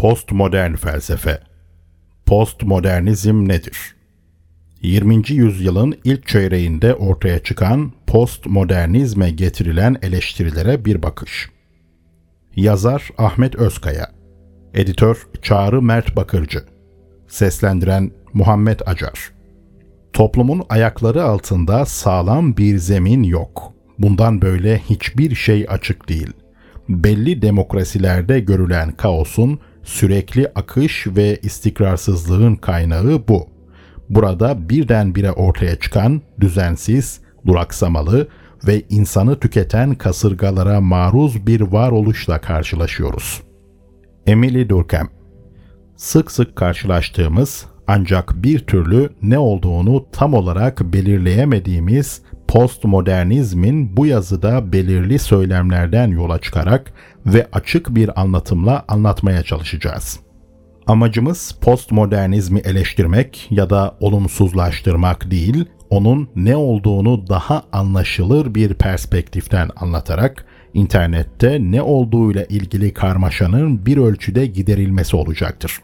Postmodern felsefe. Postmodernizm nedir? 20. yüzyılın ilk çeyreğinde ortaya çıkan postmodernizme getirilen eleştirilere bir bakış. Yazar Ahmet Özkaya Editör Çağrı Mert Bakırcı Seslendiren Muhammed Acar Toplumun ayakları altında sağlam bir zemin yok. Bundan böyle hiçbir şey açık değil. Belli demokrasilerde görülen kaosun sürekli akış ve istikrarsızlığın kaynağı bu. Burada birdenbire ortaya çıkan düzensiz, duraksamalı ve insanı tüketen kasırgalara maruz bir varoluşla karşılaşıyoruz. Emily Durkheim Sık sık karşılaştığımız ancak bir türlü ne olduğunu tam olarak belirleyemediğimiz postmodernizmin bu yazıda belirli söylemlerden yola çıkarak ve açık bir anlatımla anlatmaya çalışacağız. Amacımız postmodernizmi eleştirmek ya da olumsuzlaştırmak değil, onun ne olduğunu daha anlaşılır bir perspektiften anlatarak internette ne olduğuyla ilgili karmaşanın bir ölçüde giderilmesi olacaktır.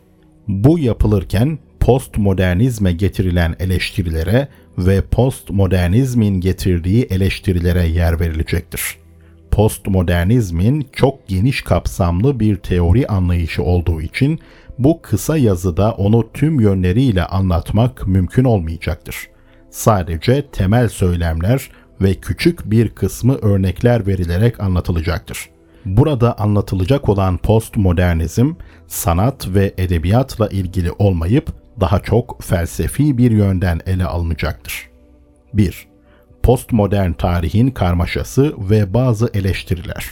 Bu yapılırken postmodernizme getirilen eleştirilere ve postmodernizmin getirdiği eleştirilere yer verilecektir. Postmodernizmin çok geniş kapsamlı bir teori anlayışı olduğu için bu kısa yazıda onu tüm yönleriyle anlatmak mümkün olmayacaktır. Sadece temel söylemler ve küçük bir kısmı örnekler verilerek anlatılacaktır. Burada anlatılacak olan postmodernizm sanat ve edebiyatla ilgili olmayıp daha çok felsefi bir yönden ele alınacaktır. 1. Postmodern tarihin karmaşası ve bazı eleştiriler.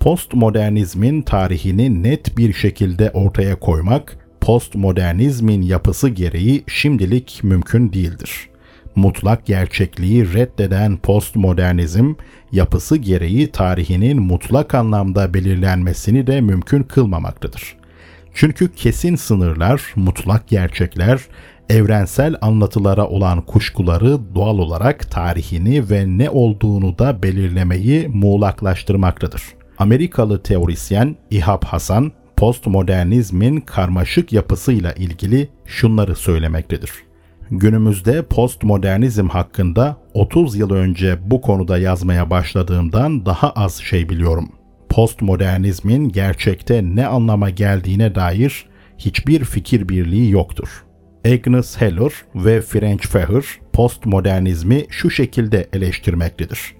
Postmodernizmin tarihini net bir şekilde ortaya koymak, postmodernizmin yapısı gereği şimdilik mümkün değildir. Mutlak gerçekliği reddeden postmodernizm, yapısı gereği tarihinin mutlak anlamda belirlenmesini de mümkün kılmamaktadır. Çünkü kesin sınırlar, mutlak gerçekler, evrensel anlatılara olan kuşkuları doğal olarak tarihini ve ne olduğunu da belirlemeyi muğlaklaştırmaktadır. Amerikalı teorisyen İhab Hasan, postmodernizmin karmaşık yapısıyla ilgili şunları söylemektedir. Günümüzde postmodernizm hakkında 30 yıl önce bu konuda yazmaya başladığımdan daha az şey biliyorum.'' Postmodernizmin gerçekte ne anlama geldiğine dair hiçbir fikir birliği yoktur. Agnes Heller ve French Feher postmodernizmi şu şekilde eleştirmektedir.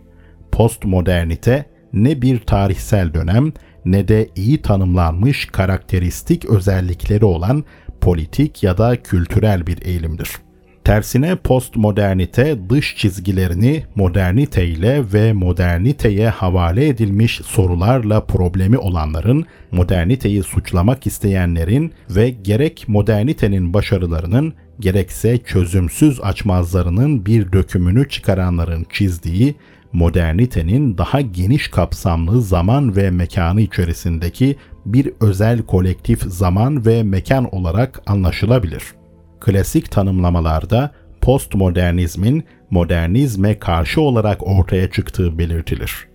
Postmodernite ne bir tarihsel dönem ne de iyi tanımlanmış karakteristik özellikleri olan politik ya da kültürel bir eğilimdir.'' Tersine postmodernite dış çizgilerini modernite ile ve moderniteye havale edilmiş sorularla problemi olanların, moderniteyi suçlamak isteyenlerin ve gerek modernitenin başarılarının gerekse çözümsüz açmazlarının bir dökümünü çıkaranların çizdiği modernitenin daha geniş kapsamlı zaman ve mekanı içerisindeki bir özel kolektif zaman ve mekan olarak anlaşılabilir.'' Klasik tanımlamalarda postmodernizmin modernizme karşı olarak ortaya çıktığı belirtilir.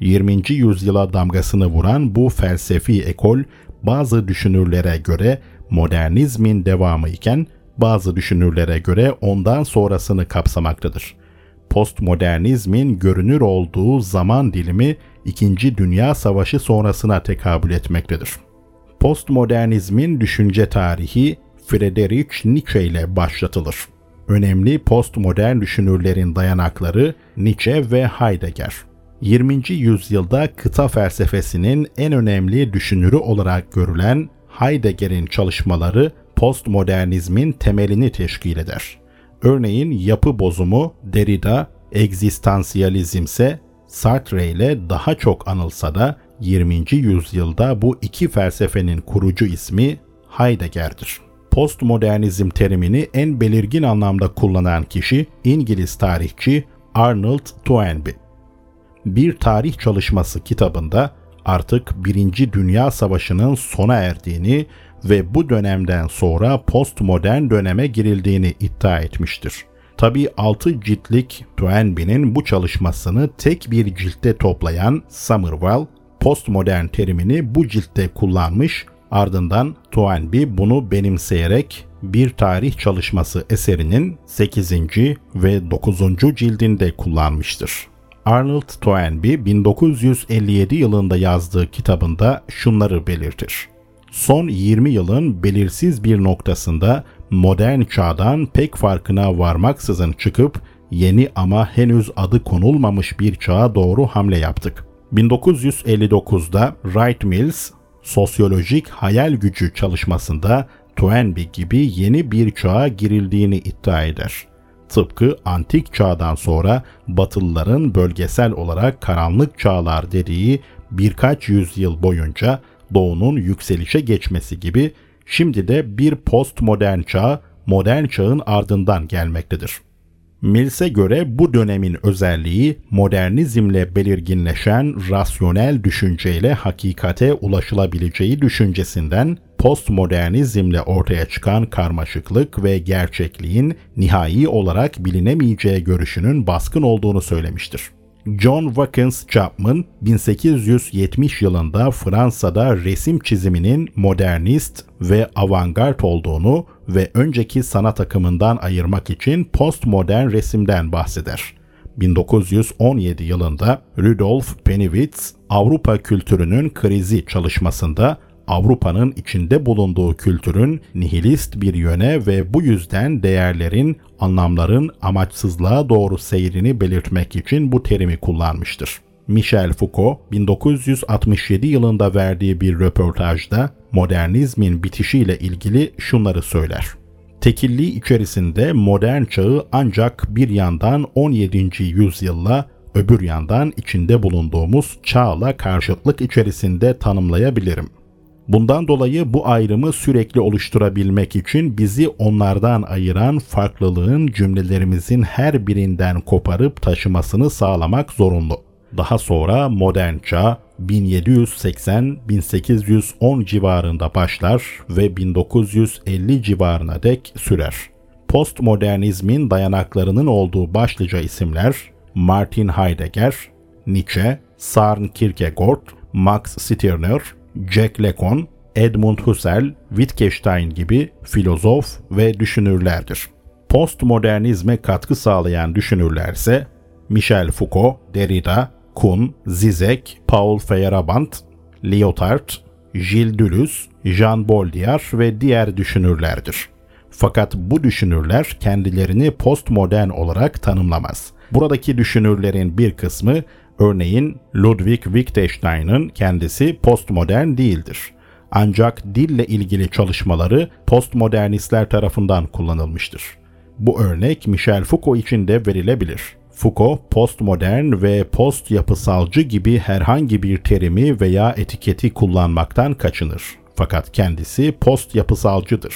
20. yüzyıla damgasını vuran bu felsefi ekol bazı düşünürlere göre modernizmin devamı iken bazı düşünürlere göre ondan sonrasını kapsamaktadır. Postmodernizmin görünür olduğu zaman dilimi 2. Dünya Savaşı sonrasına tekabül etmektedir. Postmodernizmin düşünce tarihi Friedrich Nietzsche ile başlatılır. Önemli postmodern düşünürlerin dayanakları Nietzsche ve Heidegger. 20. yüzyılda kıta felsefesinin en önemli düşünürü olarak görülen Heidegger'in çalışmaları postmodernizmin temelini teşkil eder. Örneğin yapı bozumu Derrida, egzistansiyalizm ise Sartre ile daha çok anılsa da 20. yüzyılda bu iki felsefenin kurucu ismi Heidegger'dir postmodernizm terimini en belirgin anlamda kullanan kişi İngiliz tarihçi Arnold Toynbee. Bir tarih çalışması kitabında artık Birinci Dünya Savaşı'nın sona erdiğini ve bu dönemden sonra postmodern döneme girildiğini iddia etmiştir. Tabi 6 ciltlik Toynbee'nin bu çalışmasını tek bir ciltte toplayan Somerville, postmodern terimini bu ciltte kullanmış Ardından Toynbee bunu benimseyerek bir tarih çalışması eserinin 8. ve 9. cildinde kullanmıştır. Arnold Toynbee 1957 yılında yazdığı kitabında şunları belirtir. Son 20 yılın belirsiz bir noktasında modern çağdan pek farkına varmaksızın çıkıp yeni ama henüz adı konulmamış bir çağa doğru hamle yaptık. 1959'da Wright Mills sosyolojik hayal gücü çalışmasında Toynbee gibi yeni bir çağa girildiğini iddia eder. Tıpkı antik çağdan sonra Batılıların bölgesel olarak karanlık çağlar dediği birkaç yüzyıl boyunca doğunun yükselişe geçmesi gibi şimdi de bir postmodern çağ modern çağın ardından gelmektedir. Mills'e göre bu dönemin özelliği modernizmle belirginleşen rasyonel düşünceyle hakikate ulaşılabileceği düşüncesinden postmodernizmle ortaya çıkan karmaşıklık ve gerçekliğin nihai olarak bilinemeyeceği görüşünün baskın olduğunu söylemiştir. John Watkins Chapman 1870 yılında Fransa'da resim çiziminin modernist ve avantgard olduğunu ve önceki sanat akımından ayırmak için postmodern resimden bahseder. 1917 yılında Rudolf Pennywitz Avrupa kültürünün krizi çalışmasında Avrupa'nın içinde bulunduğu kültürün nihilist bir yöne ve bu yüzden değerlerin, anlamların amaçsızlığa doğru seyrini belirtmek için bu terimi kullanmıştır. Michel Foucault 1967 yılında verdiği bir röportajda modernizmin bitişiyle ilgili şunları söyler. Tekilliği içerisinde modern çağı ancak bir yandan 17. yüzyılla öbür yandan içinde bulunduğumuz çağla karşıtlık içerisinde tanımlayabilirim. Bundan dolayı bu ayrımı sürekli oluşturabilmek için bizi onlardan ayıran farklılığın cümlelerimizin her birinden koparıp taşımasını sağlamak zorunlu. Daha sonra modern çağ 1780-1810 civarında başlar ve 1950 civarına dek sürer. Postmodernizmin dayanaklarının olduğu başlıca isimler Martin Heidegger, Nietzsche, Søren Kierkegaard, Max Stirner, Jack Lacan, Edmund Husserl, Wittgenstein gibi filozof ve düşünürlerdir. Postmodernizme katkı sağlayan düşünürlerse Michel Foucault, Derrida, Kuhn, Zizek, Paul Feyerabend, Lyotard, Gilles Deleuze, Jean Baudrillard ve diğer düşünürlerdir. Fakat bu düşünürler kendilerini postmodern olarak tanımlamaz. Buradaki düşünürlerin bir kısmı örneğin Ludwig Wittgenstein'ın kendisi postmodern değildir. Ancak dille ilgili çalışmaları postmodernistler tarafından kullanılmıştır. Bu örnek Michel Foucault için de verilebilir. Foucault, postmodern ve post yapısalcı gibi herhangi bir terimi veya etiketi kullanmaktan kaçınır. Fakat kendisi post yapısalcıdır.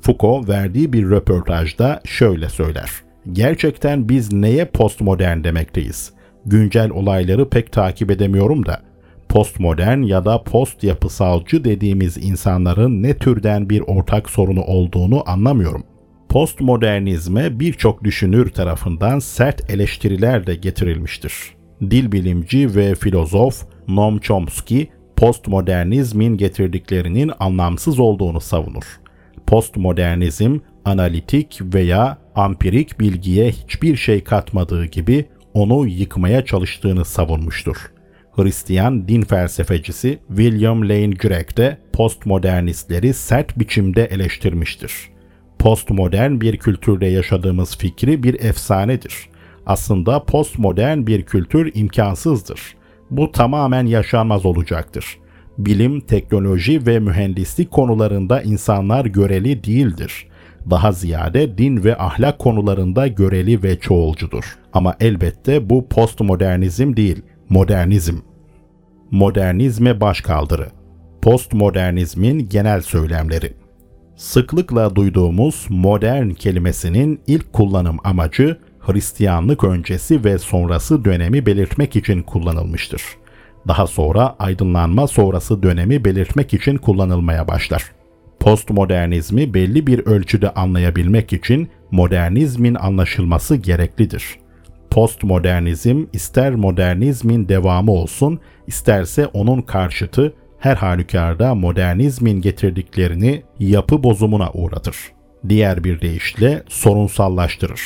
Foucault verdiği bir röportajda şöyle söyler. Gerçekten biz neye postmodern demekteyiz? Güncel olayları pek takip edemiyorum da postmodern ya da post yapısalcı dediğimiz insanların ne türden bir ortak sorunu olduğunu anlamıyorum. Postmodernizme birçok düşünür tarafından sert eleştiriler de getirilmiştir. Dil bilimci ve filozof Noam Chomsky postmodernizmin getirdiklerinin anlamsız olduğunu savunur. Postmodernizm analitik veya ampirik bilgiye hiçbir şey katmadığı gibi onu yıkmaya çalıştığını savunmuştur. Hristiyan din felsefecisi William Lane Craig de postmodernistleri sert biçimde eleştirmiştir. Postmodern bir kültürde yaşadığımız fikri bir efsanedir. Aslında postmodern bir kültür imkansızdır. Bu tamamen yaşanmaz olacaktır. Bilim, teknoloji ve mühendislik konularında insanlar göreli değildir daha ziyade din ve ahlak konularında göreli ve çoğulcudur. Ama elbette bu postmodernizm değil, modernizm. Modernizme başkaldırı. Postmodernizmin genel söylemleri. Sıklıkla duyduğumuz modern kelimesinin ilk kullanım amacı Hristiyanlık öncesi ve sonrası dönemi belirtmek için kullanılmıştır. Daha sonra aydınlanma sonrası dönemi belirtmek için kullanılmaya başlar. Postmodernizmi belli bir ölçüde anlayabilmek için modernizmin anlaşılması gereklidir. Postmodernizm ister modernizmin devamı olsun, isterse onun karşıtı her halükarda modernizmin getirdiklerini yapı bozumuna uğratır. Diğer bir deyişle sorunsallaştırır.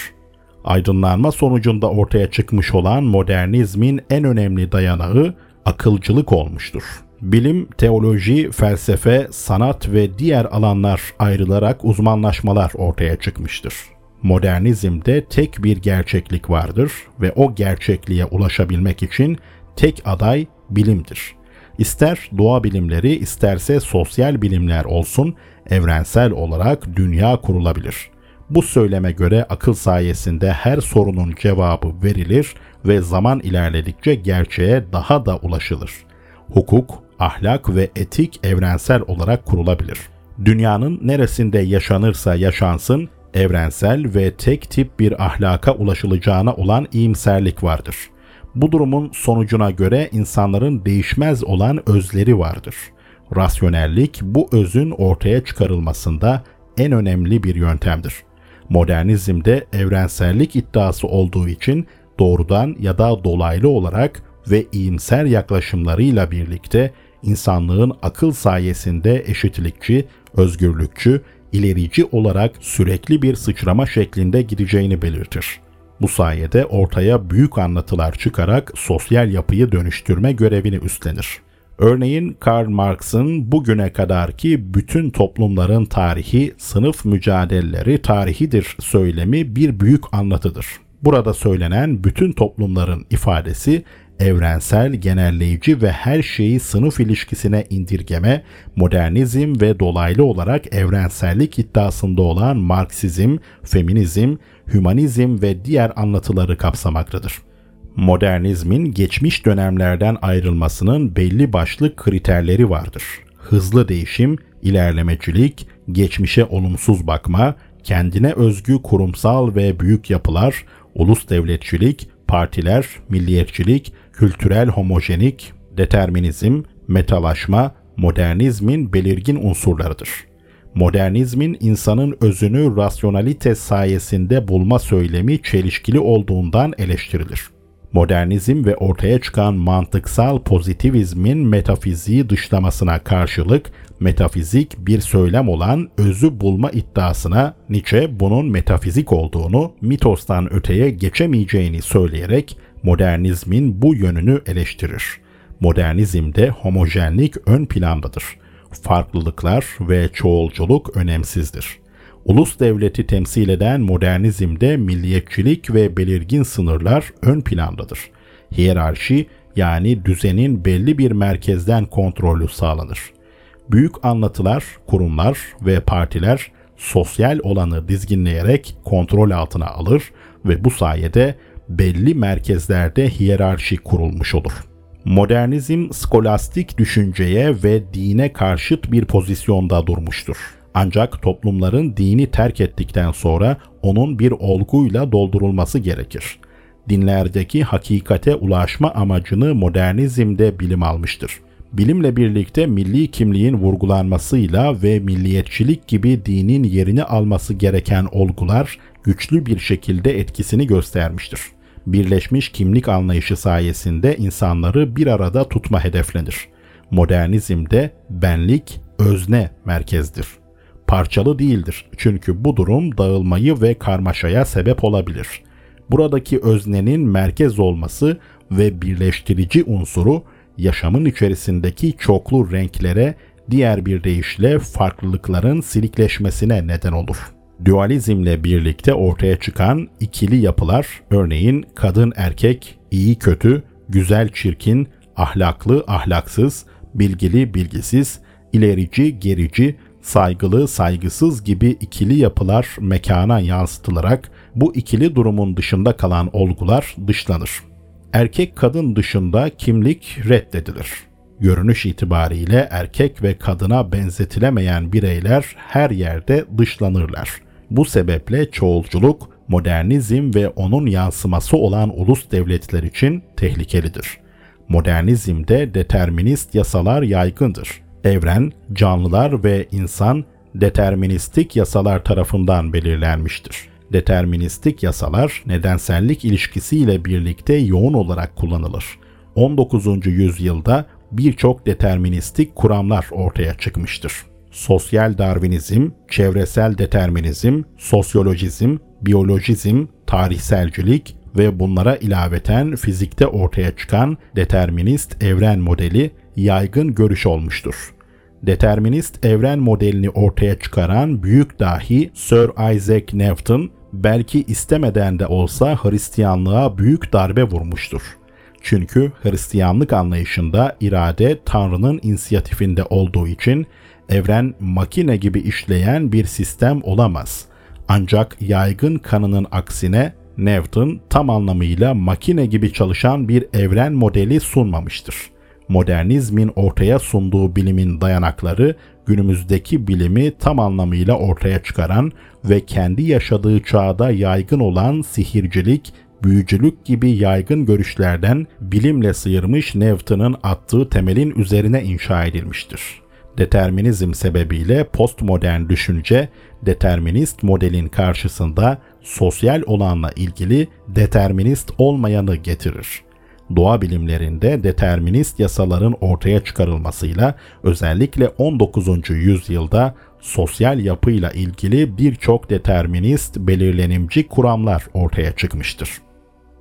Aydınlanma sonucunda ortaya çıkmış olan modernizmin en önemli dayanağı akılcılık olmuştur. Bilim, teoloji, felsefe, sanat ve diğer alanlar ayrılarak uzmanlaşmalar ortaya çıkmıştır. Modernizmde tek bir gerçeklik vardır ve o gerçekliğe ulaşabilmek için tek aday bilimdir. İster doğa bilimleri isterse sosyal bilimler olsun evrensel olarak dünya kurulabilir. Bu söyleme göre akıl sayesinde her sorunun cevabı verilir ve zaman ilerledikçe gerçeğe daha da ulaşılır. Hukuk, ahlak ve etik evrensel olarak kurulabilir. Dünyanın neresinde yaşanırsa yaşansın, evrensel ve tek tip bir ahlaka ulaşılacağına olan iyimserlik vardır. Bu durumun sonucuna göre insanların değişmez olan özleri vardır. Rasyonellik bu özün ortaya çıkarılmasında en önemli bir yöntemdir. Modernizmde evrensellik iddiası olduğu için doğrudan ya da dolaylı olarak ve iyimser yaklaşımlarıyla birlikte insanlığın akıl sayesinde eşitlikçi, özgürlükçü, ilerici olarak sürekli bir sıçrama şeklinde gideceğini belirtir. Bu sayede ortaya büyük anlatılar çıkarak sosyal yapıyı dönüştürme görevini üstlenir. Örneğin Karl Marx'ın bugüne kadarki bütün toplumların tarihi, sınıf mücadeleleri tarihidir söylemi bir büyük anlatıdır. Burada söylenen bütün toplumların ifadesi evrensel, genelleyici ve her şeyi sınıf ilişkisine indirgeme, modernizm ve dolaylı olarak evrensellik iddiasında olan Marksizm, feminizm, hümanizm ve diğer anlatıları kapsamaktadır. Modernizmin geçmiş dönemlerden ayrılmasının belli başlı kriterleri vardır. Hızlı değişim, ilerlemecilik, geçmişe olumsuz bakma, kendine özgü kurumsal ve büyük yapılar, ulus devletçilik, partiler, milliyetçilik, kültürel homojenik, determinizm, metalaşma, modernizmin belirgin unsurlarıdır. Modernizmin insanın özünü rasyonalite sayesinde bulma söylemi çelişkili olduğundan eleştirilir. Modernizm ve ortaya çıkan mantıksal pozitivizmin metafiziği dışlamasına karşılık metafizik bir söylem olan özü bulma iddiasına Nietzsche bunun metafizik olduğunu, mitostan öteye geçemeyeceğini söyleyerek modernizmin bu yönünü eleştirir. Modernizmde homojenlik ön plandadır. Farklılıklar ve çoğulculuk önemsizdir. Ulus devleti temsil eden modernizmde milliyetçilik ve belirgin sınırlar ön plandadır. Hiyerarşi yani düzenin belli bir merkezden kontrolü sağlanır. Büyük anlatılar, kurumlar ve partiler sosyal olanı dizginleyerek kontrol altına alır ve bu sayede belli merkezlerde hiyerarşi kurulmuş olur. Modernizm skolastik düşünceye ve dine karşıt bir pozisyonda durmuştur. Ancak toplumların dini terk ettikten sonra onun bir olguyla doldurulması gerekir. Dinlerdeki hakikate ulaşma amacını modernizmde bilim almıştır. Bilimle birlikte milli kimliğin vurgulanmasıyla ve milliyetçilik gibi dinin yerini alması gereken olgular güçlü bir şekilde etkisini göstermiştir birleşmiş kimlik anlayışı sayesinde insanları bir arada tutma hedeflenir. Modernizmde benlik özne merkezdir. Parçalı değildir çünkü bu durum dağılmayı ve karmaşaya sebep olabilir. Buradaki öznenin merkez olması ve birleştirici unsuru yaşamın içerisindeki çoklu renklere diğer bir deyişle farklılıkların silikleşmesine neden olur.'' Dualizmle birlikte ortaya çıkan ikili yapılar örneğin kadın erkek, iyi kötü, güzel çirkin, ahlaklı ahlaksız, bilgili bilgisiz, ilerici gerici, saygılı saygısız gibi ikili yapılar mekana yansıtılarak bu ikili durumun dışında kalan olgular dışlanır. Erkek kadın dışında kimlik reddedilir. Görünüş itibariyle erkek ve kadına benzetilemeyen bireyler her yerde dışlanırlar. Bu sebeple çoğulculuk, modernizm ve onun yansıması olan ulus devletler için tehlikelidir. Modernizmde determinist yasalar yaygındır. Evren, canlılar ve insan deterministik yasalar tarafından belirlenmiştir. Deterministik yasalar nedensellik ilişkisiyle birlikte yoğun olarak kullanılır. 19. yüzyılda birçok deterministik kuramlar ortaya çıkmıştır. Sosyal Darwinizm, çevresel determinizm, sosyolojizm, biyolojizm, tarihselcilik ve bunlara ilaveten fizikte ortaya çıkan determinist evren modeli yaygın görüş olmuştur. Determinist evren modelini ortaya çıkaran büyük dahi Sir Isaac Newton belki istemeden de olsa Hristiyanlığa büyük darbe vurmuştur. Çünkü Hristiyanlık anlayışında irade Tanrı'nın inisiyatifinde olduğu için evren makine gibi işleyen bir sistem olamaz. Ancak yaygın kanının aksine Newton tam anlamıyla makine gibi çalışan bir evren modeli sunmamıştır. Modernizmin ortaya sunduğu bilimin dayanakları günümüzdeki bilimi tam anlamıyla ortaya çıkaran ve kendi yaşadığı çağda yaygın olan sihircilik, büyücülük gibi yaygın görüşlerden bilimle sıyırmış Newton'un attığı temelin üzerine inşa edilmiştir. Determinizm sebebiyle postmodern düşünce determinist modelin karşısında sosyal olanla ilgili determinist olmayanı getirir. Doğa bilimlerinde determinist yasaların ortaya çıkarılmasıyla özellikle 19. yüzyılda sosyal yapıyla ilgili birçok determinist belirlenimci kuramlar ortaya çıkmıştır.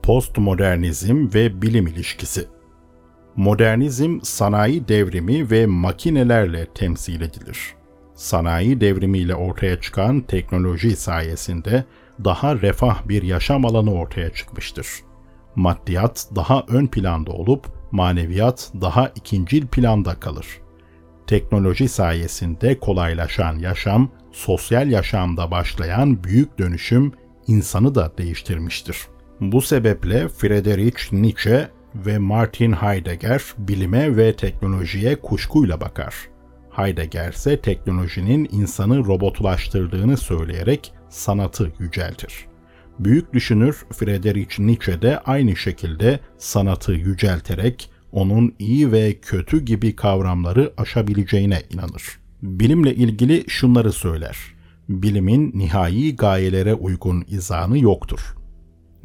Postmodernizm ve bilim ilişkisi Modernizm sanayi devrimi ve makinelerle temsil edilir. Sanayi devrimiyle ortaya çıkan teknoloji sayesinde daha refah bir yaşam alanı ortaya çıkmıştır. Maddiyat daha ön planda olup maneviyat daha ikincil planda kalır. Teknoloji sayesinde kolaylaşan yaşam, sosyal yaşamda başlayan büyük dönüşüm insanı da değiştirmiştir. Bu sebeple Friedrich Nietzsche ve Martin Heidegger bilime ve teknolojiye kuşkuyla bakar. Heidegger ise teknolojinin insanı robotlaştırdığını söyleyerek sanatı yüceltir. Büyük düşünür Friedrich Nietzsche de aynı şekilde sanatı yücelterek onun iyi ve kötü gibi kavramları aşabileceğine inanır. Bilimle ilgili şunları söyler. Bilimin nihai gayelere uygun izanı yoktur.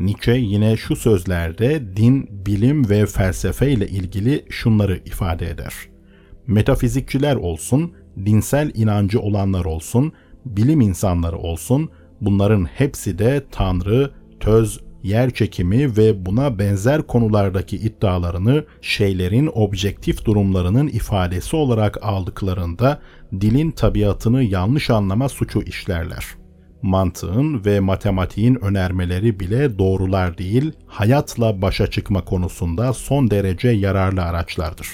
Nietzsche yine şu sözlerde din, bilim ve felsefe ile ilgili şunları ifade eder. Metafizikçiler olsun, dinsel inancı olanlar olsun, bilim insanları olsun, bunların hepsi de Tanrı, töz, yer çekimi ve buna benzer konulardaki iddialarını şeylerin objektif durumlarının ifadesi olarak aldıklarında dilin tabiatını yanlış anlama suçu işlerler mantığın ve matematiğin önermeleri bile doğrular değil, hayatla başa çıkma konusunda son derece yararlı araçlardır.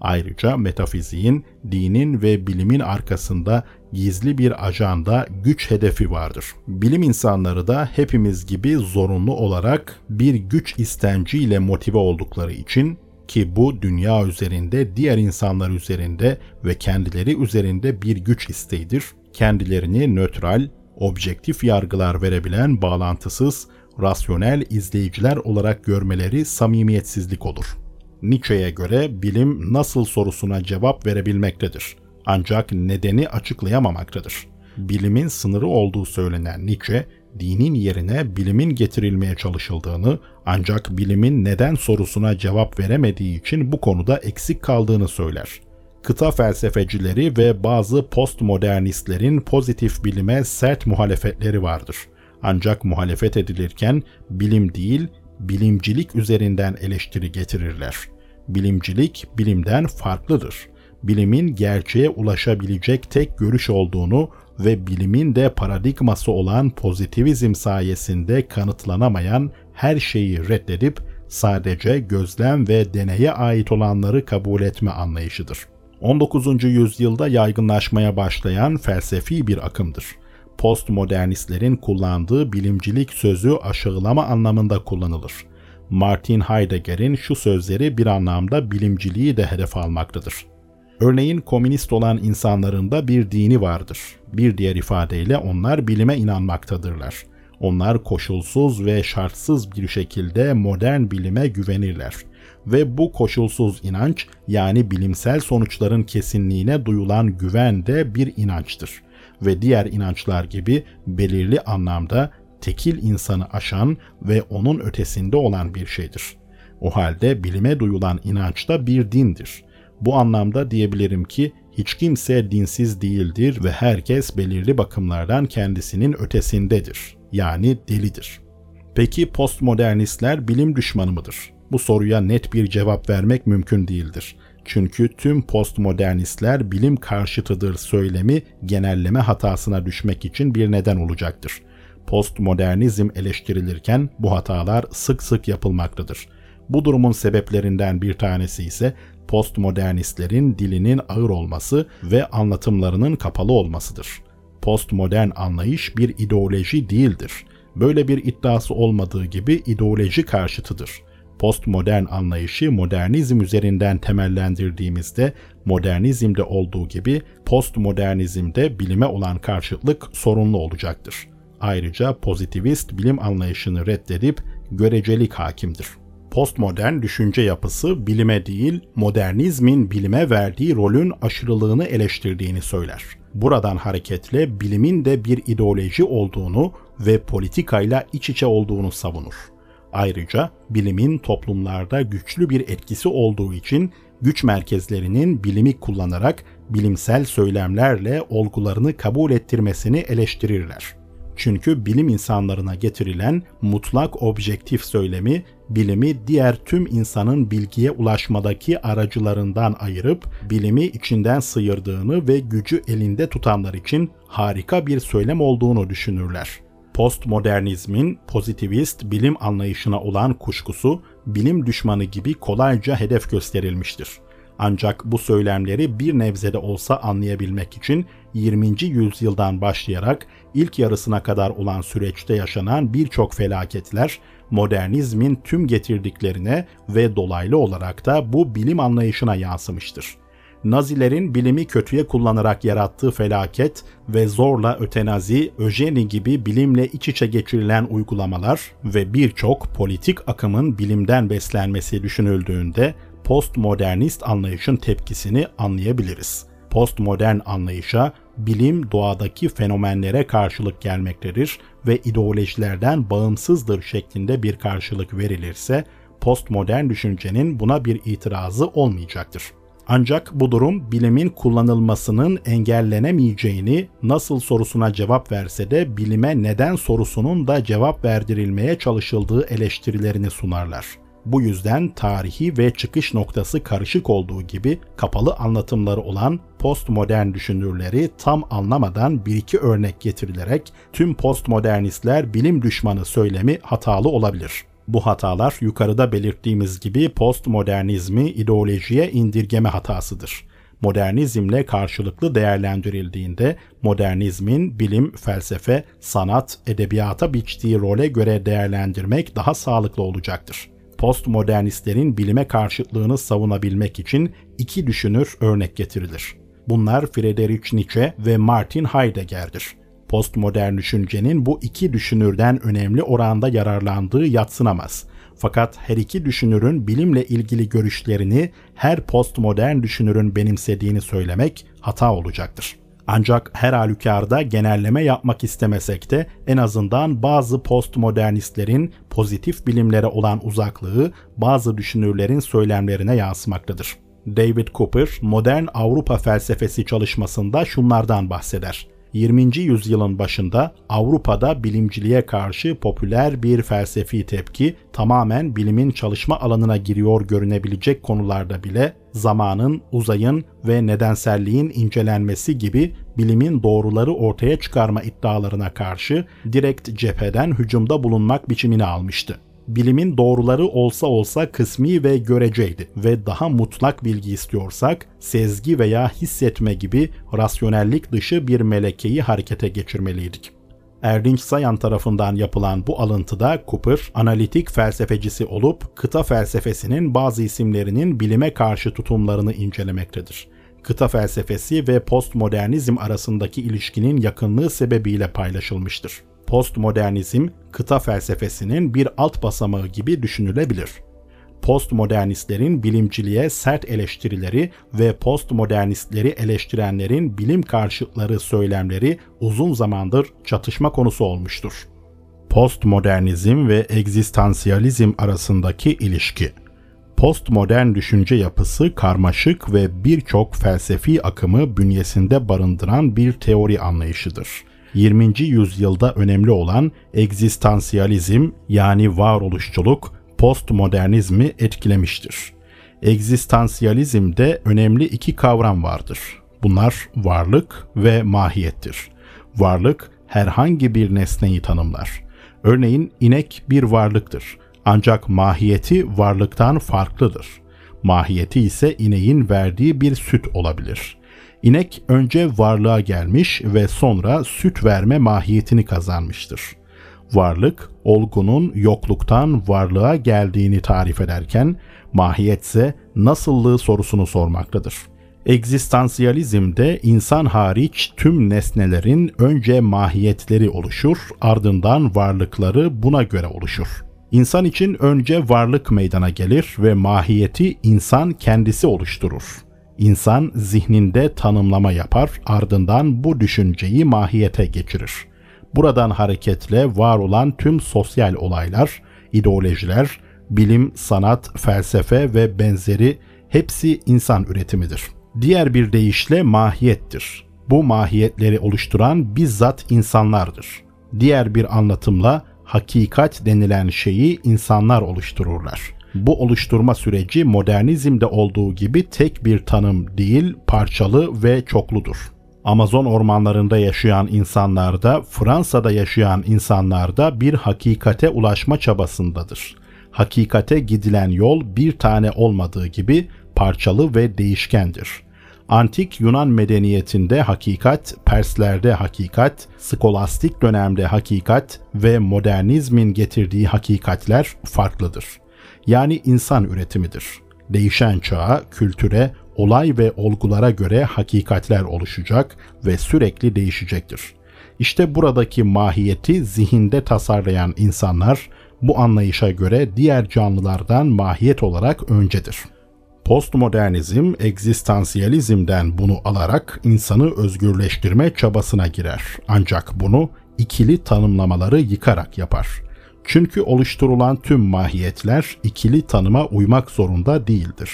Ayrıca metafiziğin, dinin ve bilimin arkasında gizli bir ajanda, güç hedefi vardır. Bilim insanları da hepimiz gibi zorunlu olarak bir güç istenciyle motive oldukları için ki bu dünya üzerinde, diğer insanlar üzerinde ve kendileri üzerinde bir güç isteğidir. Kendilerini nötral, objektif yargılar verebilen bağlantısız, rasyonel izleyiciler olarak görmeleri samimiyetsizlik olur. Nietzsche'ye göre bilim nasıl sorusuna cevap verebilmektedir. Ancak nedeni açıklayamamaktadır. Bilimin sınırı olduğu söylenen Nietzsche, dinin yerine bilimin getirilmeye çalışıldığını ancak bilimin neden sorusuna cevap veremediği için bu konuda eksik kaldığını söyler kıta felsefecileri ve bazı postmodernistlerin pozitif bilime sert muhalefetleri vardır. Ancak muhalefet edilirken bilim değil, bilimcilik üzerinden eleştiri getirirler. Bilimcilik bilimden farklıdır. Bilimin gerçeğe ulaşabilecek tek görüş olduğunu ve bilimin de paradigması olan pozitivizm sayesinde kanıtlanamayan her şeyi reddedip sadece gözlem ve deneye ait olanları kabul etme anlayışıdır. 19. yüzyılda yaygınlaşmaya başlayan felsefi bir akımdır. Postmodernistlerin kullandığı bilimcilik sözü aşağılama anlamında kullanılır. Martin Heidegger'in şu sözleri bir anlamda bilimciliği de hedef almaktadır. Örneğin komünist olan insanların da bir dini vardır. Bir diğer ifadeyle onlar bilime inanmaktadırlar. Onlar koşulsuz ve şartsız bir şekilde modern bilime güvenirler ve bu koşulsuz inanç yani bilimsel sonuçların kesinliğine duyulan güven de bir inançtır ve diğer inançlar gibi belirli anlamda tekil insanı aşan ve onun ötesinde olan bir şeydir. O halde bilime duyulan inanç da bir dindir. Bu anlamda diyebilirim ki hiç kimse dinsiz değildir ve herkes belirli bakımlardan kendisinin ötesindedir. Yani delidir. Peki postmodernistler bilim düşmanı mıdır? Bu soruya net bir cevap vermek mümkün değildir. Çünkü tüm postmodernistler bilim karşıtıdır söylemi genelleme hatasına düşmek için bir neden olacaktır. Postmodernizm eleştirilirken bu hatalar sık sık yapılmaktadır. Bu durumun sebeplerinden bir tanesi ise postmodernistlerin dilinin ağır olması ve anlatımlarının kapalı olmasıdır. Postmodern anlayış bir ideoloji değildir. Böyle bir iddiası olmadığı gibi ideoloji karşıtıdır. Postmodern anlayışı modernizm üzerinden temellendirdiğimizde modernizmde olduğu gibi postmodernizmde bilime olan karşıtlık sorunlu olacaktır. Ayrıca pozitivist bilim anlayışını reddedip görecelik hakimdir postmodern düşünce yapısı bilime değil, modernizmin bilime verdiği rolün aşırılığını eleştirdiğini söyler. Buradan hareketle bilimin de bir ideoloji olduğunu ve politikayla iç içe olduğunu savunur. Ayrıca bilimin toplumlarda güçlü bir etkisi olduğu için güç merkezlerinin bilimi kullanarak bilimsel söylemlerle olgularını kabul ettirmesini eleştirirler. Çünkü bilim insanlarına getirilen mutlak objektif söylemi bilimi diğer tüm insanın bilgiye ulaşmadaki aracılarından ayırıp bilimi içinden sıyırdığını ve gücü elinde tutanlar için harika bir söylem olduğunu düşünürler. Postmodernizmin pozitivist bilim anlayışına olan kuşkusu bilim düşmanı gibi kolayca hedef gösterilmiştir. Ancak bu söylemleri bir nebzede olsa anlayabilmek için 20. yüzyıldan başlayarak ilk yarısına kadar olan süreçte yaşanan birçok felaketler modernizmin tüm getirdiklerine ve dolaylı olarak da bu bilim anlayışına yansımıştır. Nazilerin bilimi kötüye kullanarak yarattığı felaket ve zorla ötenazi, öjeni gibi bilimle iç içe geçirilen uygulamalar ve birçok politik akımın bilimden beslenmesi düşünüldüğünde postmodernist anlayışın tepkisini anlayabiliriz. Postmodern anlayışa bilim doğadaki fenomenlere karşılık gelmektedir ve ideolojilerden bağımsızdır şeklinde bir karşılık verilirse postmodern düşüncenin buna bir itirazı olmayacaktır. Ancak bu durum bilimin kullanılmasının engellenemeyeceğini nasıl sorusuna cevap verse de bilime neden sorusunun da cevap verdirilmeye çalışıldığı eleştirilerini sunarlar. Bu yüzden tarihi ve çıkış noktası karışık olduğu gibi kapalı anlatımları olan postmodern düşünürleri tam anlamadan bir iki örnek getirilerek tüm postmodernistler bilim düşmanı söylemi hatalı olabilir. Bu hatalar yukarıda belirttiğimiz gibi postmodernizmi ideolojiye indirgeme hatasıdır modernizmle karşılıklı değerlendirildiğinde modernizmin bilim, felsefe, sanat, edebiyata biçtiği role göre değerlendirmek daha sağlıklı olacaktır postmodernistlerin bilime karşıtlığını savunabilmek için iki düşünür örnek getirilir. Bunlar Friedrich Nietzsche ve Martin Heidegger'dir. Postmodern düşüncenin bu iki düşünürden önemli oranda yararlandığı yatsınamaz. Fakat her iki düşünürün bilimle ilgili görüşlerini her postmodern düşünürün benimsediğini söylemek hata olacaktır. Ancak her halükarda genelleme yapmak istemesek de en azından bazı postmodernistlerin pozitif bilimlere olan uzaklığı bazı düşünürlerin söylemlerine yansımaktadır. David Cooper modern Avrupa felsefesi çalışmasında şunlardan bahseder. 20. yüzyılın başında Avrupa'da bilimciliğe karşı popüler bir felsefi tepki tamamen bilimin çalışma alanına giriyor görünebilecek konularda bile zamanın, uzayın ve nedenselliğin incelenmesi gibi bilimin doğruları ortaya çıkarma iddialarına karşı direkt cepheden hücumda bulunmak biçimini almıştı bilimin doğruları olsa olsa kısmi ve göreceydi ve daha mutlak bilgi istiyorsak sezgi veya hissetme gibi rasyonellik dışı bir melekeyi harekete geçirmeliydik. Erdinç Sayan tarafından yapılan bu alıntıda Cooper, analitik felsefecisi olup kıta felsefesinin bazı isimlerinin bilime karşı tutumlarını incelemektedir. Kıta felsefesi ve postmodernizm arasındaki ilişkinin yakınlığı sebebiyle paylaşılmıştır postmodernizm kıta felsefesinin bir alt basamağı gibi düşünülebilir. Postmodernistlerin bilimciliğe sert eleştirileri ve postmodernistleri eleştirenlerin bilim karşıtları söylemleri uzun zamandır çatışma konusu olmuştur. Postmodernizm ve egzistansiyalizm arasındaki ilişki Postmodern düşünce yapısı karmaşık ve birçok felsefi akımı bünyesinde barındıran bir teori anlayışıdır. 20. yüzyılda önemli olan egzistansiyalizm yani varoluşçuluk postmodernizmi etkilemiştir. Egzistansiyalizmde önemli iki kavram vardır. Bunlar varlık ve mahiyettir. Varlık herhangi bir nesneyi tanımlar. Örneğin inek bir varlıktır. Ancak mahiyeti varlıktan farklıdır. Mahiyeti ise ineğin verdiği bir süt olabilir. İnek önce varlığa gelmiş ve sonra süt verme mahiyetini kazanmıştır. Varlık, olgunun yokluktan varlığa geldiğini tarif ederken, mahiyetse nasıllığı sorusunu sormaktadır. Egzistansiyalizmde insan hariç tüm nesnelerin önce mahiyetleri oluşur, ardından varlıkları buna göre oluşur. İnsan için önce varlık meydana gelir ve mahiyeti insan kendisi oluşturur. İnsan zihninde tanımlama yapar, ardından bu düşünceyi mahiyete geçirir. Buradan hareketle var olan tüm sosyal olaylar, ideolojiler, bilim, sanat, felsefe ve benzeri hepsi insan üretimidir. Diğer bir deyişle mahiyettir. Bu mahiyetleri oluşturan bizzat insanlardır. Diğer bir anlatımla hakikat denilen şeyi insanlar oluştururlar. Bu oluşturma süreci modernizmde olduğu gibi tek bir tanım değil, parçalı ve çokludur. Amazon ormanlarında yaşayan insanlarda, Fransa'da yaşayan insanlarda bir hakikate ulaşma çabasındadır. Hakikate gidilen yol bir tane olmadığı gibi parçalı ve değişkendir. Antik Yunan medeniyetinde hakikat, Perslerde hakikat, skolastik dönemde hakikat ve modernizmin getirdiği hakikatler farklıdır. Yani insan üretimidir. Değişen çağa, kültüre, olay ve olgulara göre hakikatler oluşacak ve sürekli değişecektir. İşte buradaki mahiyeti zihinde tasarlayan insanlar bu anlayışa göre diğer canlılardan mahiyet olarak öncedir.'' Postmodernizm, egzistansiyalizmden bunu alarak insanı özgürleştirme çabasına girer. Ancak bunu ikili tanımlamaları yıkarak yapar. Çünkü oluşturulan tüm mahiyetler ikili tanıma uymak zorunda değildir.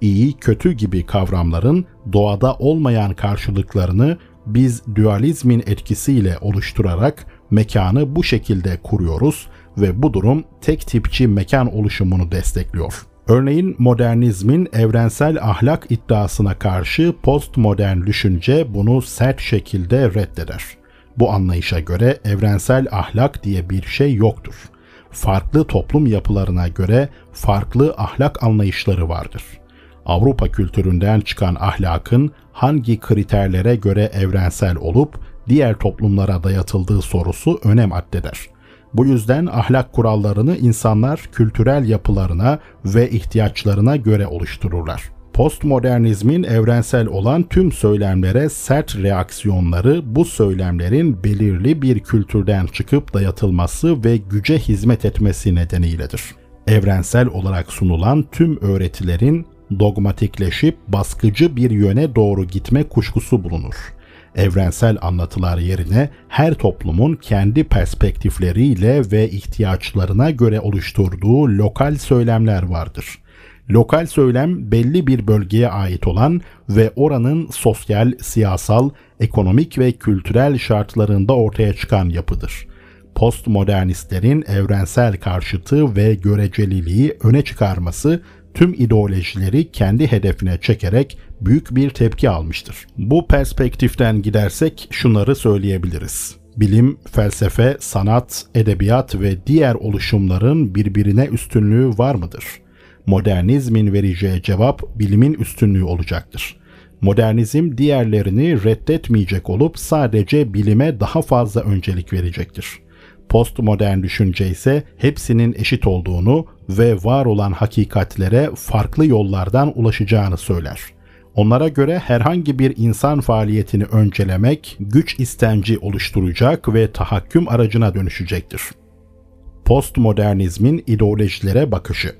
İyi, kötü gibi kavramların doğada olmayan karşılıklarını biz dualizmin etkisiyle oluşturarak mekanı bu şekilde kuruyoruz ve bu durum tek tipçi mekan oluşumunu destekliyor.'' Örneğin modernizmin evrensel ahlak iddiasına karşı postmodern düşünce bunu sert şekilde reddeder. Bu anlayışa göre evrensel ahlak diye bir şey yoktur. Farklı toplum yapılarına göre farklı ahlak anlayışları vardır. Avrupa kültüründen çıkan ahlakın hangi kriterlere göre evrensel olup diğer toplumlara dayatıldığı sorusu önem addeder. Bu yüzden ahlak kurallarını insanlar kültürel yapılarına ve ihtiyaçlarına göre oluştururlar. Postmodernizmin evrensel olan tüm söylemlere sert reaksiyonları bu söylemlerin belirli bir kültürden çıkıp dayatılması ve güce hizmet etmesi nedeniyledir. Evrensel olarak sunulan tüm öğretilerin dogmatikleşip baskıcı bir yöne doğru gitme kuşkusu bulunur evrensel anlatılar yerine her toplumun kendi perspektifleriyle ve ihtiyaçlarına göre oluşturduğu lokal söylemler vardır. Lokal söylem belli bir bölgeye ait olan ve oranın sosyal, siyasal, ekonomik ve kültürel şartlarında ortaya çıkan yapıdır. Postmodernistlerin evrensel karşıtı ve göreceliliği öne çıkarması tüm ideolojileri kendi hedefine çekerek büyük bir tepki almıştır. Bu perspektiften gidersek şunları söyleyebiliriz. Bilim, felsefe, sanat, edebiyat ve diğer oluşumların birbirine üstünlüğü var mıdır? Modernizmin vereceği cevap bilimin üstünlüğü olacaktır. Modernizm diğerlerini reddetmeyecek olup sadece bilime daha fazla öncelik verecektir. Postmodern düşünce ise hepsinin eşit olduğunu ve var olan hakikatlere farklı yollardan ulaşacağını söyler. Onlara göre herhangi bir insan faaliyetini öncelemek güç istenci oluşturacak ve tahakküm aracına dönüşecektir. Postmodernizmin ideolojilere bakışı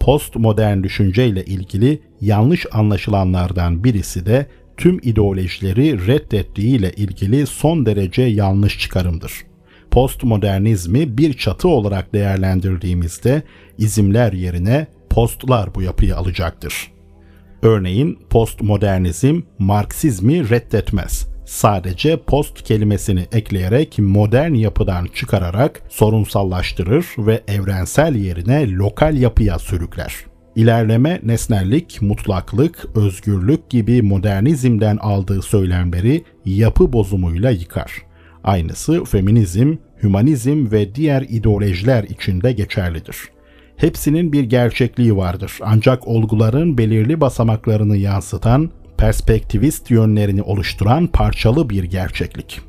Postmodern düşünceyle ilgili yanlış anlaşılanlardan birisi de tüm ideolojileri reddettiğiyle ilgili son derece yanlış çıkarımdır postmodernizmi bir çatı olarak değerlendirdiğimizde izimler yerine postlar bu yapıyı alacaktır. Örneğin postmodernizm Marksizmi reddetmez. Sadece post kelimesini ekleyerek modern yapıdan çıkararak sorunsallaştırır ve evrensel yerine lokal yapıya sürükler. İlerleme, nesnellik, mutlaklık, özgürlük gibi modernizmden aldığı söylemleri yapı bozumuyla yıkar. Aynısı feminizm, hümanizm ve diğer ideolojiler için de geçerlidir. Hepsinin bir gerçekliği vardır ancak olguların belirli basamaklarını yansıtan, perspektivist yönlerini oluşturan parçalı bir gerçeklik.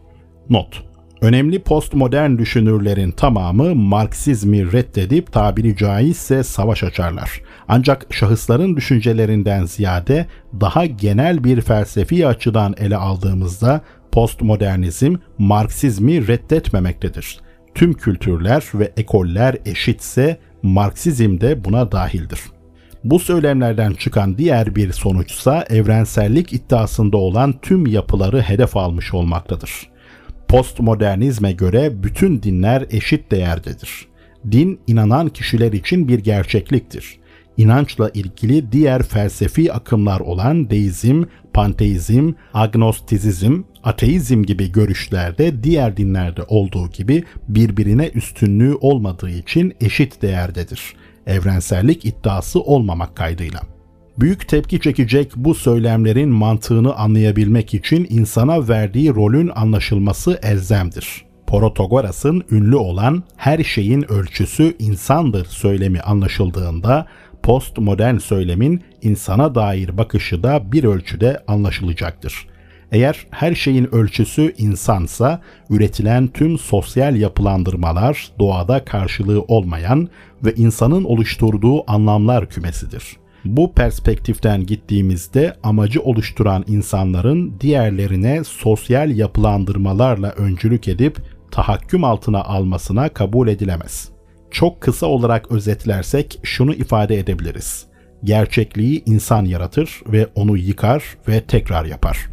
Not Önemli postmodern düşünürlerin tamamı Marksizmi reddedip tabiri caizse savaş açarlar. Ancak şahısların düşüncelerinden ziyade daha genel bir felsefi açıdan ele aldığımızda postmodernizm Marksizmi reddetmemektedir. Tüm kültürler ve ekoller eşitse Marksizm de buna dahildir. Bu söylemlerden çıkan diğer bir sonuçsa evrensellik iddiasında olan tüm yapıları hedef almış olmaktadır. Postmodernizme göre bütün dinler eşit değerdedir. Din inanan kişiler için bir gerçekliktir. İnançla ilgili diğer felsefi akımlar olan deizm, panteizm, agnostizizm, ateizm gibi görüşlerde diğer dinlerde olduğu gibi birbirine üstünlüğü olmadığı için eşit değerdedir. Evrensellik iddiası olmamak kaydıyla. Büyük tepki çekecek bu söylemlerin mantığını anlayabilmek için insana verdiği rolün anlaşılması elzemdir. Protagoras'ın ünlü olan her şeyin ölçüsü insandır söylemi anlaşıldığında postmodern söylemin insana dair bakışı da bir ölçüde anlaşılacaktır. Eğer her şeyin ölçüsü insansa üretilen tüm sosyal yapılandırmalar doğada karşılığı olmayan ve insanın oluşturduğu anlamlar kümesidir. Bu perspektiften gittiğimizde amacı oluşturan insanların diğerlerine sosyal yapılandırmalarla öncülük edip tahakküm altına almasına kabul edilemez. Çok kısa olarak özetlersek şunu ifade edebiliriz. Gerçekliği insan yaratır ve onu yıkar ve tekrar yapar.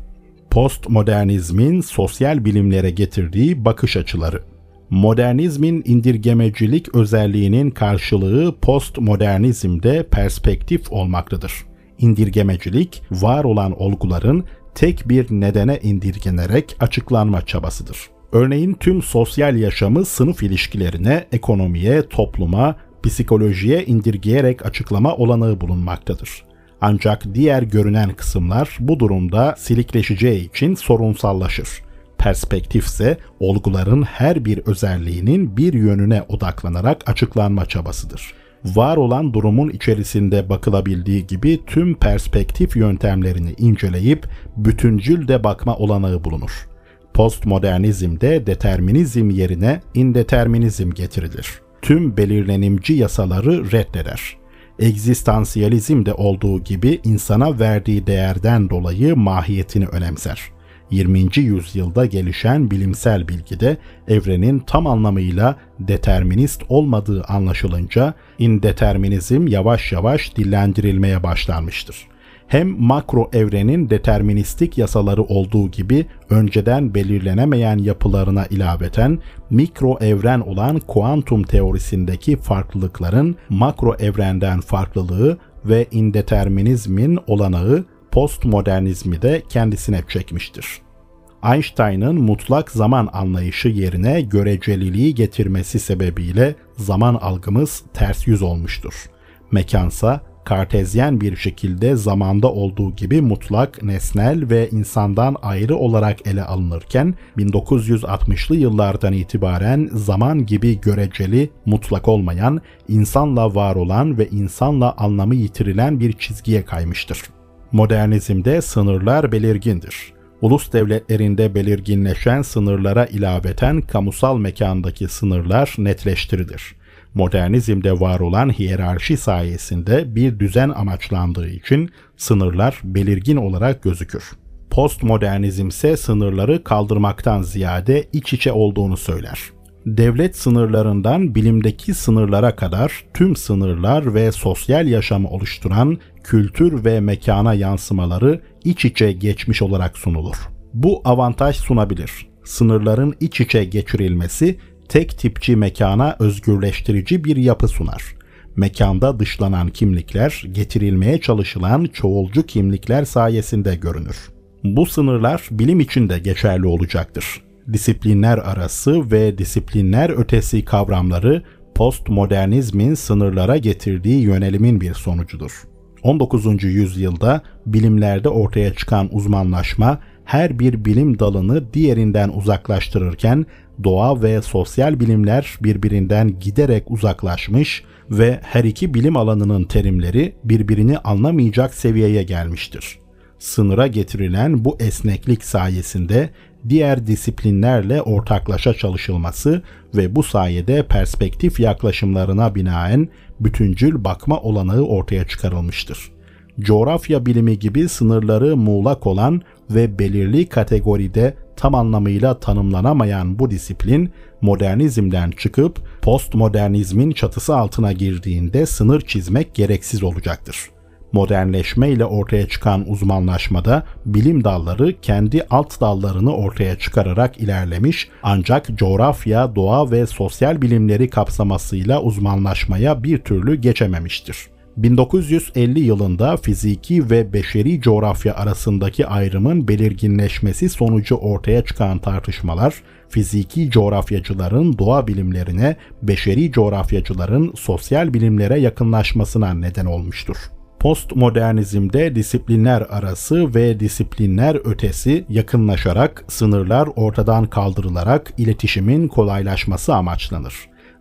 Postmodernizmin sosyal bilimlere getirdiği bakış açıları. Modernizmin indirgemecilik özelliğinin karşılığı postmodernizmde perspektif olmaktadır. İndirgemecilik, var olan olguların tek bir nedene indirgenerek açıklanma çabasıdır. Örneğin tüm sosyal yaşamı sınıf ilişkilerine, ekonomiye, topluma, psikolojiye indirgeyerek açıklama olanağı bulunmaktadır. Ancak diğer görünen kısımlar bu durumda silikleşeceği için sorunsallaşır. Perspektif ise olguların her bir özelliğinin bir yönüne odaklanarak açıklanma çabasıdır. Var olan durumun içerisinde bakılabildiği gibi tüm perspektif yöntemlerini inceleyip bütüncül de bakma olanağı bulunur. Postmodernizmde determinizm yerine indeterminizm getirilir. Tüm belirlenimci yasaları reddeder. Egzistansiyalizmde olduğu gibi insana verdiği değerden dolayı mahiyetini önemser. 20. yüzyılda gelişen bilimsel bilgide evrenin tam anlamıyla determinist olmadığı anlaşılınca indeterminizm yavaş yavaş dillendirilmeye başlanmıştır hem makro evrenin deterministik yasaları olduğu gibi önceden belirlenemeyen yapılarına ilaveten mikro evren olan kuantum teorisindeki farklılıkların makro evrenden farklılığı ve indeterminizmin olanağı postmodernizmi de kendisine çekmiştir. Einstein'ın mutlak zaman anlayışı yerine göreceliliği getirmesi sebebiyle zaman algımız ters yüz olmuştur. Mekansa kartezyen bir şekilde zamanda olduğu gibi mutlak, nesnel ve insandan ayrı olarak ele alınırken 1960'lı yıllardan itibaren zaman gibi göreceli, mutlak olmayan, insanla var olan ve insanla anlamı yitirilen bir çizgiye kaymıştır. Modernizmde sınırlar belirgindir. Ulus devletlerinde belirginleşen sınırlara ilaveten kamusal mekandaki sınırlar netleştirilir modernizmde var olan hiyerarşi sayesinde bir düzen amaçlandığı için sınırlar belirgin olarak gözükür. Postmodernizm ise sınırları kaldırmaktan ziyade iç içe olduğunu söyler. Devlet sınırlarından bilimdeki sınırlara kadar tüm sınırlar ve sosyal yaşamı oluşturan kültür ve mekana yansımaları iç içe geçmiş olarak sunulur. Bu avantaj sunabilir. Sınırların iç içe geçirilmesi tek tipçi mekana özgürleştirici bir yapı sunar. Mekanda dışlanan kimlikler getirilmeye çalışılan çoğulcu kimlikler sayesinde görünür. Bu sınırlar bilim için de geçerli olacaktır. Disiplinler arası ve disiplinler ötesi kavramları postmodernizmin sınırlara getirdiği yönelimin bir sonucudur. 19. yüzyılda bilimlerde ortaya çıkan uzmanlaşma her bir bilim dalını diğerinden uzaklaştırırken doğa ve sosyal bilimler birbirinden giderek uzaklaşmış ve her iki bilim alanının terimleri birbirini anlamayacak seviyeye gelmiştir. Sınıra getirilen bu esneklik sayesinde diğer disiplinlerle ortaklaşa çalışılması ve bu sayede perspektif yaklaşımlarına binaen bütüncül bakma olanağı ortaya çıkarılmıştır. Coğrafya bilimi gibi sınırları muğlak olan ve belirli kategoride tam anlamıyla tanımlanamayan bu disiplin modernizmden çıkıp postmodernizmin çatısı altına girdiğinde sınır çizmek gereksiz olacaktır. Modernleşme ile ortaya çıkan uzmanlaşmada bilim dalları kendi alt dallarını ortaya çıkararak ilerlemiş ancak coğrafya, doğa ve sosyal bilimleri kapsamasıyla uzmanlaşmaya bir türlü geçememiştir. 1950 yılında fiziki ve beşeri coğrafya arasındaki ayrımın belirginleşmesi sonucu ortaya çıkan tartışmalar, fiziki coğrafyacıların doğa bilimlerine, beşeri coğrafyacıların sosyal bilimlere yakınlaşmasına neden olmuştur. Postmodernizmde disiplinler arası ve disiplinler ötesi yakınlaşarak sınırlar ortadan kaldırılarak iletişimin kolaylaşması amaçlanır.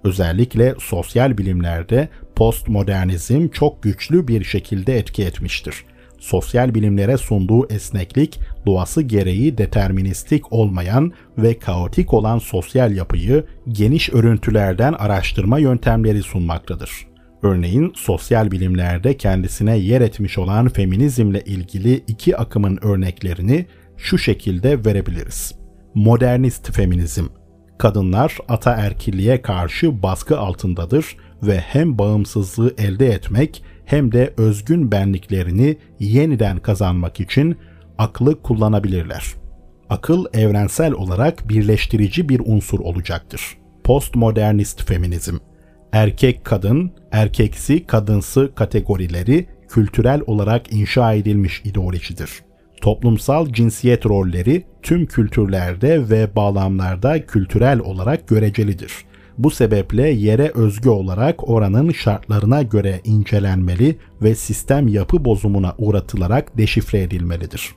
Özellikle sosyal bilimlerde postmodernizm çok güçlü bir şekilde etki etmiştir. Sosyal bilimlere sunduğu esneklik, doğası gereği deterministik olmayan ve kaotik olan sosyal yapıyı geniş örüntülerden araştırma yöntemleri sunmaktadır. Örneğin sosyal bilimlerde kendisine yer etmiş olan feminizmle ilgili iki akımın örneklerini şu şekilde verebiliriz. Modernist feminizm Kadınlar ataerkilliğe karşı baskı altındadır ve hem bağımsızlığı elde etmek hem de özgün benliklerini yeniden kazanmak için aklı kullanabilirler. Akıl evrensel olarak birleştirici bir unsur olacaktır. Postmodernist feminizm erkek kadın, erkeksi kadınsı kategorileri kültürel olarak inşa edilmiş ideolojidir. Toplumsal cinsiyet rolleri tüm kültürlerde ve bağlamlarda kültürel olarak görecelidir. Bu sebeple yere özgü olarak oranın şartlarına göre incelenmeli ve sistem yapı bozumuna uğratılarak deşifre edilmelidir.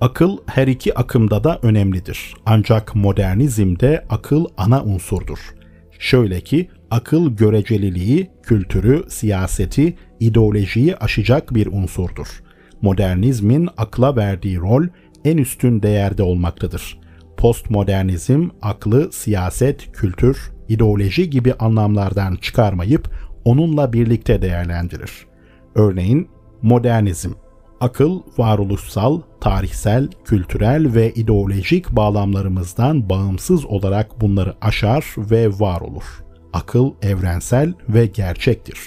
Akıl her iki akımda da önemlidir. Ancak modernizmde akıl ana unsurdur. Şöyle ki akıl göreceliliği, kültürü, siyaseti, ideolojiyi aşacak bir unsurdur. Modernizmin akla verdiği rol en üstün değerde olmaktadır. Postmodernizm aklı siyaset, kültür, ideoloji gibi anlamlardan çıkarmayıp onunla birlikte değerlendirir. Örneğin modernizm akıl varoluşsal, tarihsel, kültürel ve ideolojik bağlamlarımızdan bağımsız olarak bunları aşar ve var olur. Akıl evrensel ve gerçektir.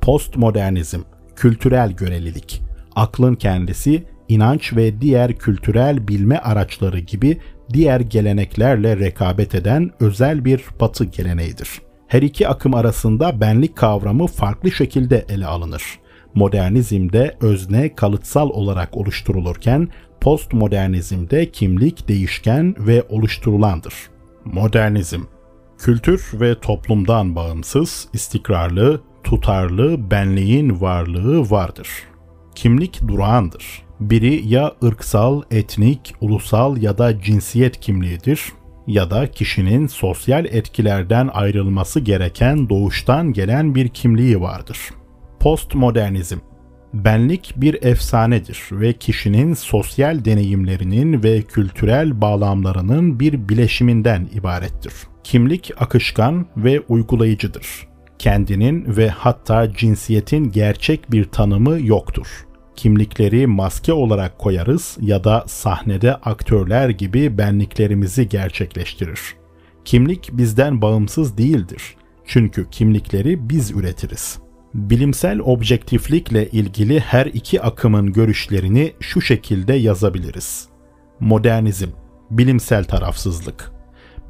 Postmodernizm, kültürel görelilik. Aklın kendisi inanç ve diğer kültürel bilme araçları gibi diğer geleneklerle rekabet eden özel bir batı geleneğidir. Her iki akım arasında benlik kavramı farklı şekilde ele alınır. Modernizmde özne kalıtsal olarak oluşturulurken postmodernizmde kimlik değişken ve oluşturulandır. Modernizm Kültür ve toplumdan bağımsız, istikrarlı, tutarlı benliğin varlığı vardır. Kimlik durağandır. Biri ya ırksal, etnik, ulusal ya da cinsiyet kimliğidir ya da kişinin sosyal etkilerden ayrılması gereken doğuştan gelen bir kimliği vardır. Postmodernizm Benlik bir efsanedir ve kişinin sosyal deneyimlerinin ve kültürel bağlamlarının bir bileşiminden ibarettir. Kimlik akışkan ve uygulayıcıdır. Kendinin ve hatta cinsiyetin gerçek bir tanımı yoktur. Kimlikleri maske olarak koyarız ya da sahnede aktörler gibi benliklerimizi gerçekleştirir. Kimlik bizden bağımsız değildir. Çünkü kimlikleri biz üretiriz. Bilimsel objektiflikle ilgili her iki akımın görüşlerini şu şekilde yazabiliriz. Modernizm, bilimsel tarafsızlık.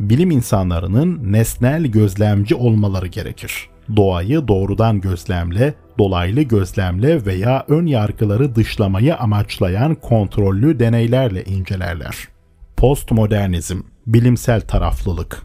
Bilim insanlarının nesnel gözlemci olmaları gerekir. Doğayı doğrudan gözlemle, dolaylı gözlemle veya ön yargıları dışlamayı amaçlayan kontrollü deneylerle incelerler. Postmodernizm, bilimsel taraflılık.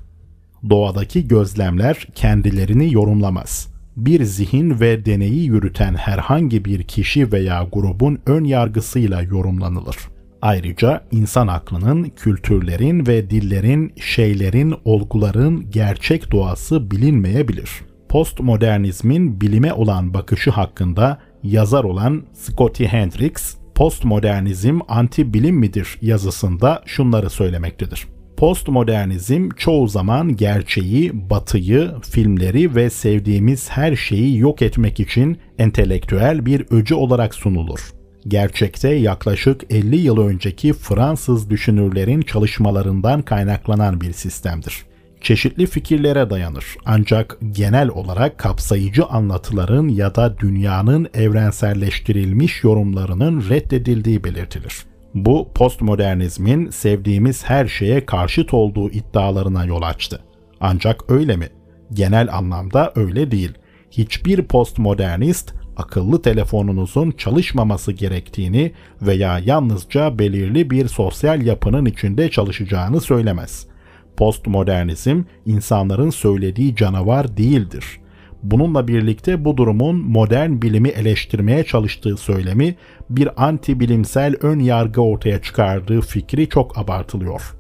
Doğadaki gözlemler kendilerini yorumlamaz bir zihin ve deneyi yürüten herhangi bir kişi veya grubun ön yargısıyla yorumlanılır. Ayrıca insan aklının, kültürlerin ve dillerin, şeylerin, olguların gerçek doğası bilinmeyebilir. Postmodernizmin bilime olan bakışı hakkında yazar olan Scotty Hendricks, Postmodernizm anti bilim midir yazısında şunları söylemektedir. Postmodernizm çoğu zaman gerçeği, batıyı, filmleri ve sevdiğimiz her şeyi yok etmek için entelektüel bir öcü olarak sunulur. Gerçekte yaklaşık 50 yıl önceki Fransız düşünürlerin çalışmalarından kaynaklanan bir sistemdir. Çeşitli fikirlere dayanır ancak genel olarak kapsayıcı anlatıların ya da dünyanın evrenselleştirilmiş yorumlarının reddedildiği belirtilir. Bu postmodernizmin sevdiğimiz her şeye karşıt olduğu iddialarına yol açtı. Ancak öyle mi? Genel anlamda öyle değil. Hiçbir postmodernist akıllı telefonunuzun çalışmaması gerektiğini veya yalnızca belirli bir sosyal yapının içinde çalışacağını söylemez. Postmodernizm insanların söylediği canavar değildir. Bununla birlikte bu durumun modern bilimi eleştirmeye çalıştığı söylemi bir anti bilimsel ön yargı ortaya çıkardığı fikri çok abartılıyor.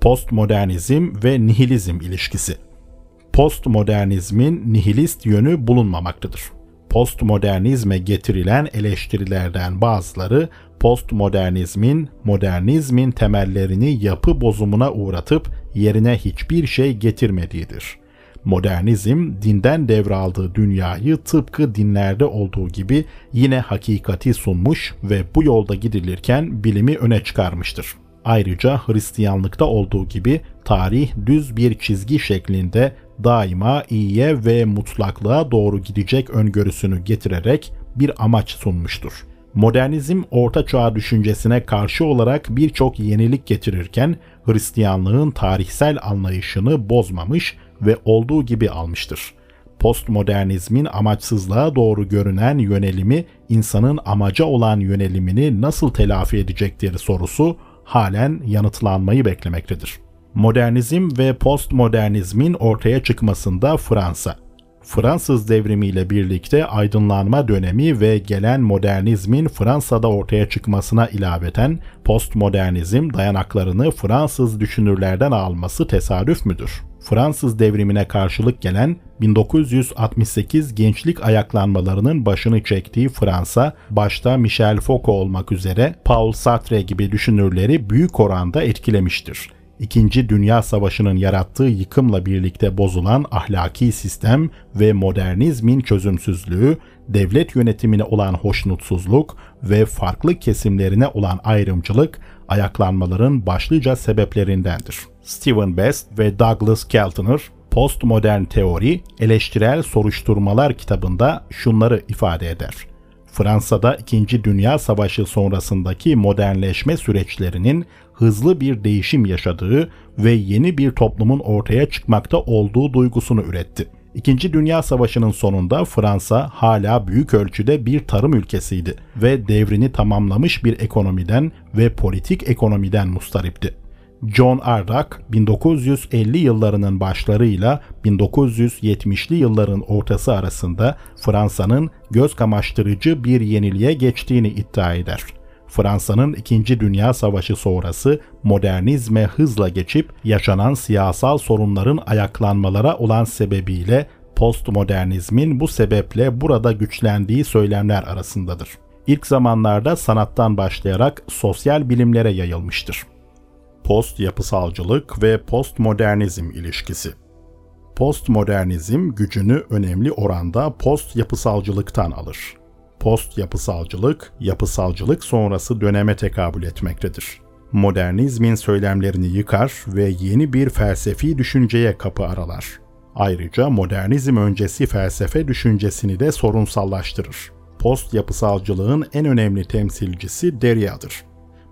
Postmodernizm ve nihilizm ilişkisi. Postmodernizmin nihilist yönü bulunmamaktadır. Postmodernizme getirilen eleştirilerden bazıları postmodernizmin, modernizmin temellerini yapı bozumuna uğratıp yerine hiçbir şey getirmediğidir. Modernizm dinden devraldığı dünyayı tıpkı dinlerde olduğu gibi yine hakikati sunmuş ve bu yolda gidilirken bilimi öne çıkarmıştır. Ayrıca Hristiyanlıkta olduğu gibi tarih düz bir çizgi şeklinde daima iyiye ve mutlaklığa doğru gidecek öngörüsünü getirerek bir amaç sunmuştur. Modernizm orta çağ düşüncesine karşı olarak birçok yenilik getirirken Hristiyanlığın tarihsel anlayışını bozmamış ve olduğu gibi almıştır. Postmodernizmin amaçsızlığa doğru görünen yönelimi insanın amaca olan yönelimini nasıl telafi edecektir sorusu halen yanıtlanmayı beklemektedir. Modernizm ve postmodernizmin ortaya çıkmasında Fransa Fransız devrimiyle birlikte aydınlanma dönemi ve gelen modernizmin Fransa'da ortaya çıkmasına ilaveten postmodernizm dayanaklarını Fransız düşünürlerden alması tesadüf müdür? Fransız devrimine karşılık gelen 1968 gençlik ayaklanmalarının başını çektiği Fransa, başta Michel Foucault olmak üzere Paul Sartre gibi düşünürleri büyük oranda etkilemiştir. İkinci Dünya Savaşı'nın yarattığı yıkımla birlikte bozulan ahlaki sistem ve modernizmin çözümsüzlüğü, devlet yönetimine olan hoşnutsuzluk ve farklı kesimlerine olan ayrımcılık ayaklanmaların başlıca sebeplerindendir. Stephen Best ve Douglas Keltner Postmodern Teori, Eleştirel Soruşturmalar kitabında şunları ifade eder. Fransa'da 2. Dünya Savaşı sonrasındaki modernleşme süreçlerinin hızlı bir değişim yaşadığı ve yeni bir toplumun ortaya çıkmakta olduğu duygusunu üretti. İkinci Dünya Savaşı'nın sonunda Fransa hala büyük ölçüde bir tarım ülkesiydi ve devrini tamamlamış bir ekonomiden ve politik ekonomiden mustaripti. John Ardak 1950 yıllarının başlarıyla 1970'li yılların ortası arasında Fransa'nın göz kamaştırıcı bir yeniliğe geçtiğini iddia eder. Fransa'nın 2. Dünya Savaşı sonrası modernizme hızla geçip yaşanan siyasal sorunların ayaklanmalara olan sebebiyle postmodernizmin bu sebeple burada güçlendiği söylemler arasındadır. İlk zamanlarda sanattan başlayarak sosyal bilimlere yayılmıştır. Post yapısalcılık ve postmodernizm ilişkisi Postmodernizm gücünü önemli oranda post yapısalcılıktan alır post yapısalcılık, yapısalcılık sonrası döneme tekabül etmektedir. Modernizmin söylemlerini yıkar ve yeni bir felsefi düşünceye kapı aralar. Ayrıca modernizm öncesi felsefe düşüncesini de sorunsallaştırır. Post yapısalcılığın en önemli temsilcisi Derrida'dır.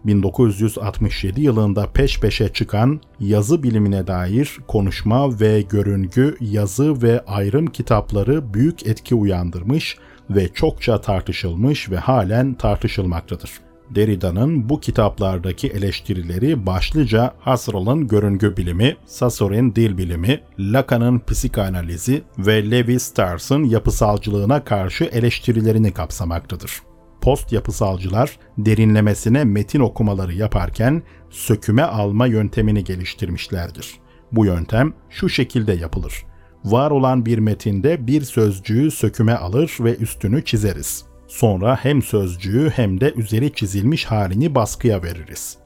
1967 yılında peş peşe çıkan yazı bilimine dair konuşma ve görüngü, yazı ve ayrım kitapları büyük etki uyandırmış ve çokça tartışılmış ve halen tartışılmaktadır. Derrida'nın bu kitaplardaki eleştirileri başlıca Husserl'ın görüngü bilimi, Saussure'in dil bilimi, Lacan'ın psikanalizi ve Levi Strauss'ın yapısalcılığına karşı eleştirilerini kapsamaktadır. Post yapısalcılar derinlemesine metin okumaları yaparken söküme alma yöntemini geliştirmişlerdir. Bu yöntem şu şekilde yapılır. Var olan bir metinde bir sözcüğü söküme alır ve üstünü çizeriz. Sonra hem sözcüğü hem de üzeri çizilmiş halini baskıya veririz.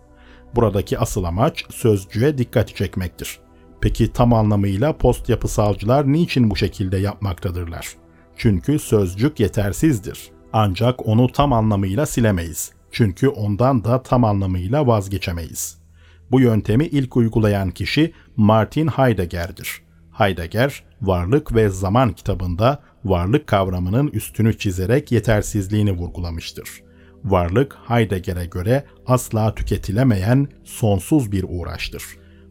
Buradaki asıl amaç sözcüğe dikkat çekmektir. Peki tam anlamıyla post yapısalcılar niçin bu şekilde yapmaktadırlar? Çünkü sözcük yetersizdir. Ancak onu tam anlamıyla silemeyiz. Çünkü ondan da tam anlamıyla vazgeçemeyiz. Bu yöntemi ilk uygulayan kişi Martin Heidegger'dir. Heidegger, Varlık ve Zaman kitabında varlık kavramının üstünü çizerek yetersizliğini vurgulamıştır. Varlık Heidegger'e göre asla tüketilemeyen sonsuz bir uğraştır.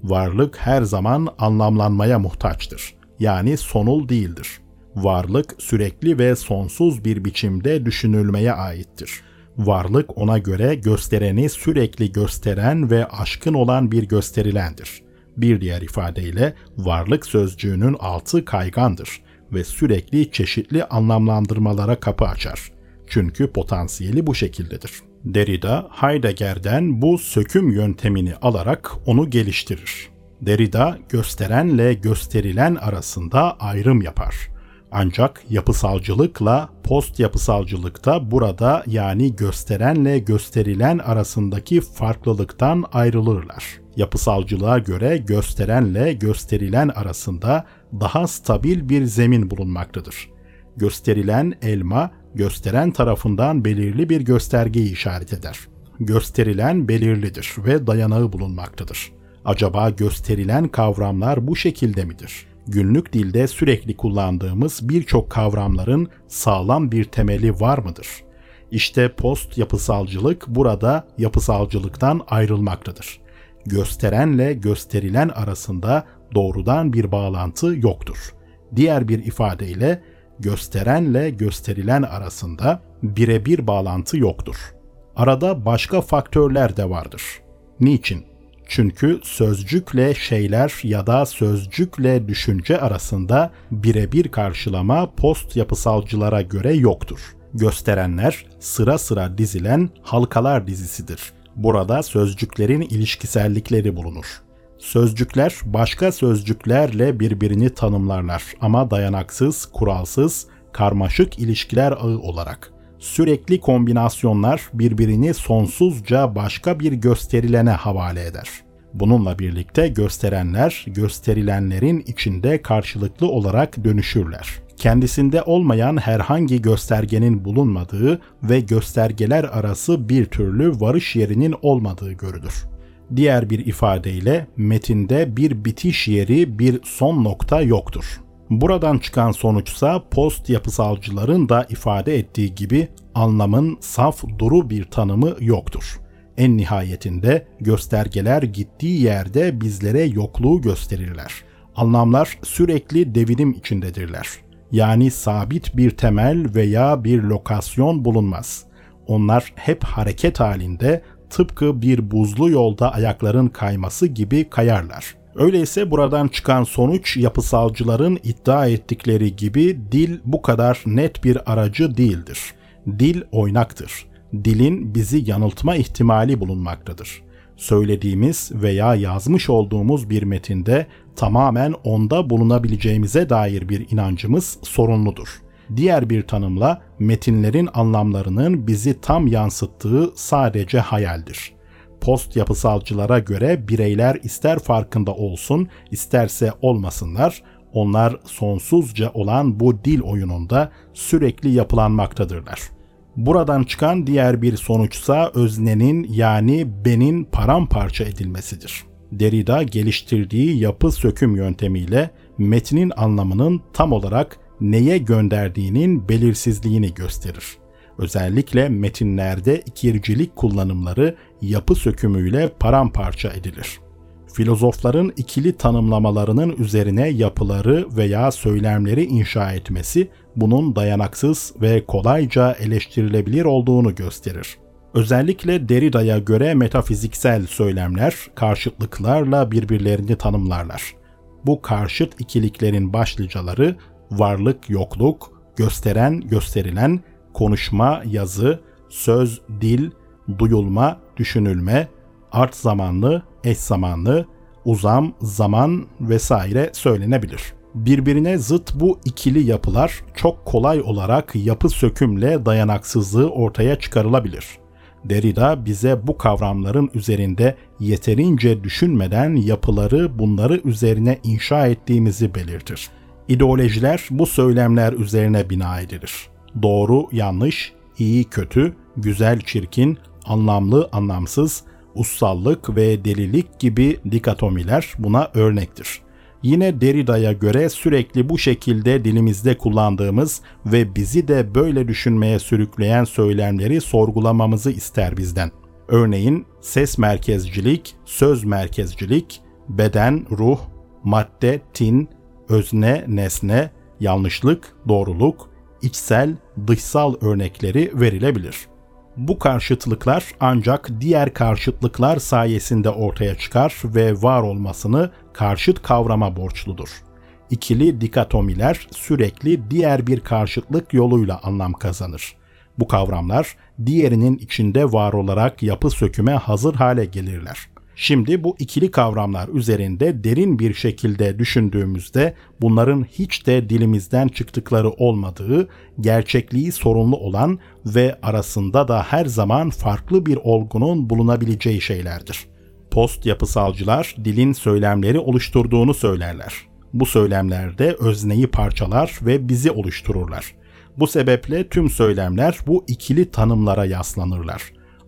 Varlık her zaman anlamlanmaya muhtaçtır. Yani sonul değildir. Varlık sürekli ve sonsuz bir biçimde düşünülmeye aittir. Varlık ona göre göstereni sürekli gösteren ve aşkın olan bir gösterilendir. Bir diğer ifadeyle varlık sözcüğünün altı kaygandır ve sürekli çeşitli anlamlandırmalara kapı açar. Çünkü potansiyeli bu şekildedir. Derrida, Heidegger'den bu söküm yöntemini alarak onu geliştirir. Derrida, gösterenle gösterilen arasında ayrım yapar. Ancak yapısalcılıkla post yapısalcılıkta burada yani gösterenle gösterilen arasındaki farklılıktan ayrılırlar. Yapısalcılığa göre gösterenle gösterilen arasında daha stabil bir zemin bulunmaktadır. Gösterilen elma, gösteren tarafından belirli bir göstergeyi işaret eder. Gösterilen belirlidir ve dayanağı bulunmaktadır. Acaba gösterilen kavramlar bu şekilde midir? Günlük dilde sürekli kullandığımız birçok kavramların sağlam bir temeli var mıdır? İşte post yapısalcılık burada yapısalcılıktan ayrılmaktadır. Gösterenle gösterilen arasında doğrudan bir bağlantı yoktur. Diğer bir ifadeyle gösterenle gösterilen arasında birebir bağlantı yoktur. Arada başka faktörler de vardır. Niçin? Çünkü sözcükle şeyler ya da sözcükle düşünce arasında birebir karşılama post yapısalcılara göre yoktur. Gösterenler sıra sıra dizilen halkalar dizisidir. Burada sözcüklerin ilişkisellikleri bulunur. Sözcükler başka sözcüklerle birbirini tanımlarlar ama dayanaksız, kuralsız, karmaşık ilişkiler ağı olarak. Sürekli kombinasyonlar birbirini sonsuzca başka bir gösterilene havale eder. Bununla birlikte gösterenler gösterilenlerin içinde karşılıklı olarak dönüşürler. Kendisinde olmayan herhangi göstergenin bulunmadığı ve göstergeler arası bir türlü varış yerinin olmadığı görülür. Diğer bir ifadeyle metinde bir bitiş yeri, bir son nokta yoktur. Buradan çıkan sonuçsa post yapısalcıların da ifade ettiği gibi anlamın saf duru bir tanımı yoktur. En nihayetinde göstergeler gittiği yerde bizlere yokluğu gösterirler. Anlamlar sürekli devinim içindedirler. Yani sabit bir temel veya bir lokasyon bulunmaz. Onlar hep hareket halinde tıpkı bir buzlu yolda ayakların kayması gibi kayarlar. Öyleyse buradan çıkan sonuç yapısalcıların iddia ettikleri gibi dil bu kadar net bir aracı değildir. Dil oynaktır. Dilin bizi yanıltma ihtimali bulunmaktadır. Söylediğimiz veya yazmış olduğumuz bir metinde tamamen onda bulunabileceğimize dair bir inancımız sorunludur. Diğer bir tanımla metinlerin anlamlarının bizi tam yansıttığı sadece hayaldir. Post yapısalcılara göre bireyler ister farkında olsun, isterse olmasınlar, onlar sonsuzca olan bu dil oyununda sürekli yapılanmaktadırlar. Buradan çıkan diğer bir sonuçsa öznenin yani benin paramparça edilmesidir. Derrida geliştirdiği yapı söküm yöntemiyle metnin anlamının tam olarak neye gönderdiğinin belirsizliğini gösterir. Özellikle metinlerde ikircilik kullanımları yapı sökümüyle paramparça edilir. Filozofların ikili tanımlamalarının üzerine yapıları veya söylemleri inşa etmesi bunun dayanaksız ve kolayca eleştirilebilir olduğunu gösterir. Özellikle Derrida'ya göre metafiziksel söylemler karşıtlıklarla birbirlerini tanımlarlar. Bu karşıt ikiliklerin başlıcaları varlık, yokluk, gösteren, gösterilen, konuşma, yazı, söz, dil, duyulma, düşünülme, art zamanlı, eş zamanlı, uzam, zaman vesaire söylenebilir. Birbirine zıt bu ikili yapılar çok kolay olarak yapı sökümle dayanaksızlığı ortaya çıkarılabilir. Derrida bize bu kavramların üzerinde yeterince düşünmeden yapıları bunları üzerine inşa ettiğimizi belirtir. İdeolojiler bu söylemler üzerine bina edilir. Doğru, yanlış, iyi, kötü, güzel, çirkin, anlamlı, anlamsız, ussallık ve delilik gibi dikatomiler buna örnektir. Yine Derrida'ya göre sürekli bu şekilde dilimizde kullandığımız ve bizi de böyle düşünmeye sürükleyen söylemleri sorgulamamızı ister bizden. Örneğin ses merkezcilik, söz merkezcilik, beden, ruh, madde, tin, özne, nesne, yanlışlık, doğruluk, içsel, dışsal örnekleri verilebilir. Bu karşıtlıklar ancak diğer karşıtlıklar sayesinde ortaya çıkar ve var olmasını karşıt kavrama borçludur. İkili dikatomiler sürekli diğer bir karşıtlık yoluyla anlam kazanır. Bu kavramlar diğerinin içinde var olarak yapı söküme hazır hale gelirler. Şimdi bu ikili kavramlar üzerinde derin bir şekilde düşündüğümüzde bunların hiç de dilimizden çıktıkları olmadığı, gerçekliği sorunlu olan ve arasında da her zaman farklı bir olgunun bulunabileceği şeylerdir. Post yapısalcılar dilin söylemleri oluşturduğunu söylerler. Bu söylemlerde özneyi parçalar ve bizi oluştururlar. Bu sebeple tüm söylemler bu ikili tanımlara yaslanırlar.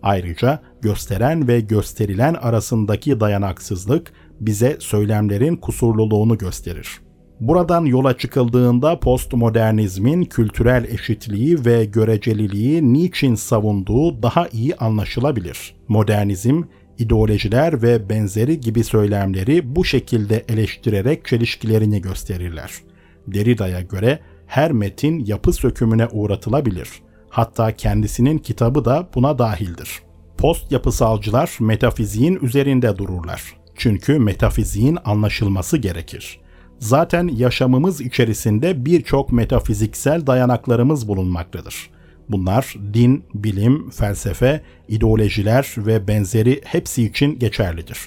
Ayrıca gösteren ve gösterilen arasındaki dayanaksızlık bize söylemlerin kusurluluğunu gösterir. Buradan yola çıkıldığında postmodernizmin kültürel eşitliği ve göreceliliği niçin savunduğu daha iyi anlaşılabilir. Modernizm, ideolojiler ve benzeri gibi söylemleri bu şekilde eleştirerek çelişkilerini gösterirler. Derrida'ya göre her metin yapı sökümüne uğratılabilir Hatta kendisinin kitabı da buna dahildir. Post yapısalcılar metafiziğin üzerinde dururlar. Çünkü metafiziğin anlaşılması gerekir. Zaten yaşamımız içerisinde birçok metafiziksel dayanaklarımız bulunmaktadır. Bunlar din, bilim, felsefe, ideolojiler ve benzeri hepsi için geçerlidir.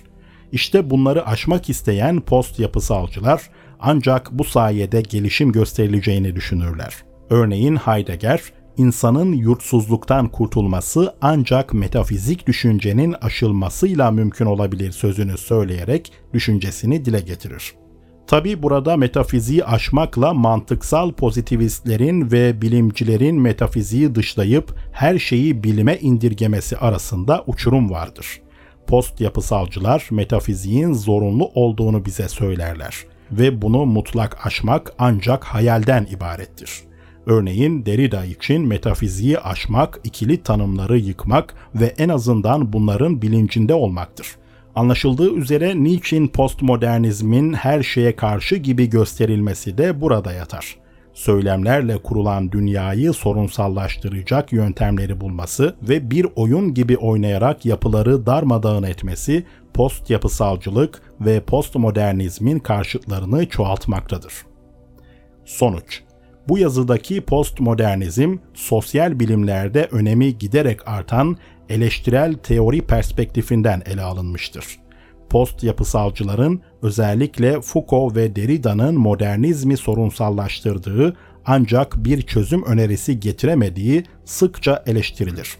İşte bunları aşmak isteyen post yapısalcılar ancak bu sayede gelişim gösterileceğini düşünürler. Örneğin Heidegger insanın yurtsuzluktan kurtulması ancak metafizik düşüncenin aşılmasıyla mümkün olabilir sözünü söyleyerek düşüncesini dile getirir. Tabi burada metafiziği aşmakla mantıksal pozitivistlerin ve bilimcilerin metafiziği dışlayıp her şeyi bilime indirgemesi arasında uçurum vardır. Post yapısalcılar metafiziğin zorunlu olduğunu bize söylerler ve bunu mutlak aşmak ancak hayalden ibarettir. Örneğin Derrida için metafiziği aşmak, ikili tanımları yıkmak ve en azından bunların bilincinde olmaktır. Anlaşıldığı üzere niçin postmodernizmin her şeye karşı gibi gösterilmesi de burada yatar. Söylemlerle kurulan dünyayı sorunsallaştıracak yöntemleri bulması ve bir oyun gibi oynayarak yapıları darmadağın etmesi post yapısalcılık ve postmodernizmin karşıtlarını çoğaltmaktadır. Sonuç bu yazıdaki postmodernizm, sosyal bilimlerde önemi giderek artan eleştirel teori perspektifinden ele alınmıştır. Post yapısalcıların özellikle Foucault ve Derrida'nın modernizmi sorunsallaştırdığı ancak bir çözüm önerisi getiremediği sıkça eleştirilir.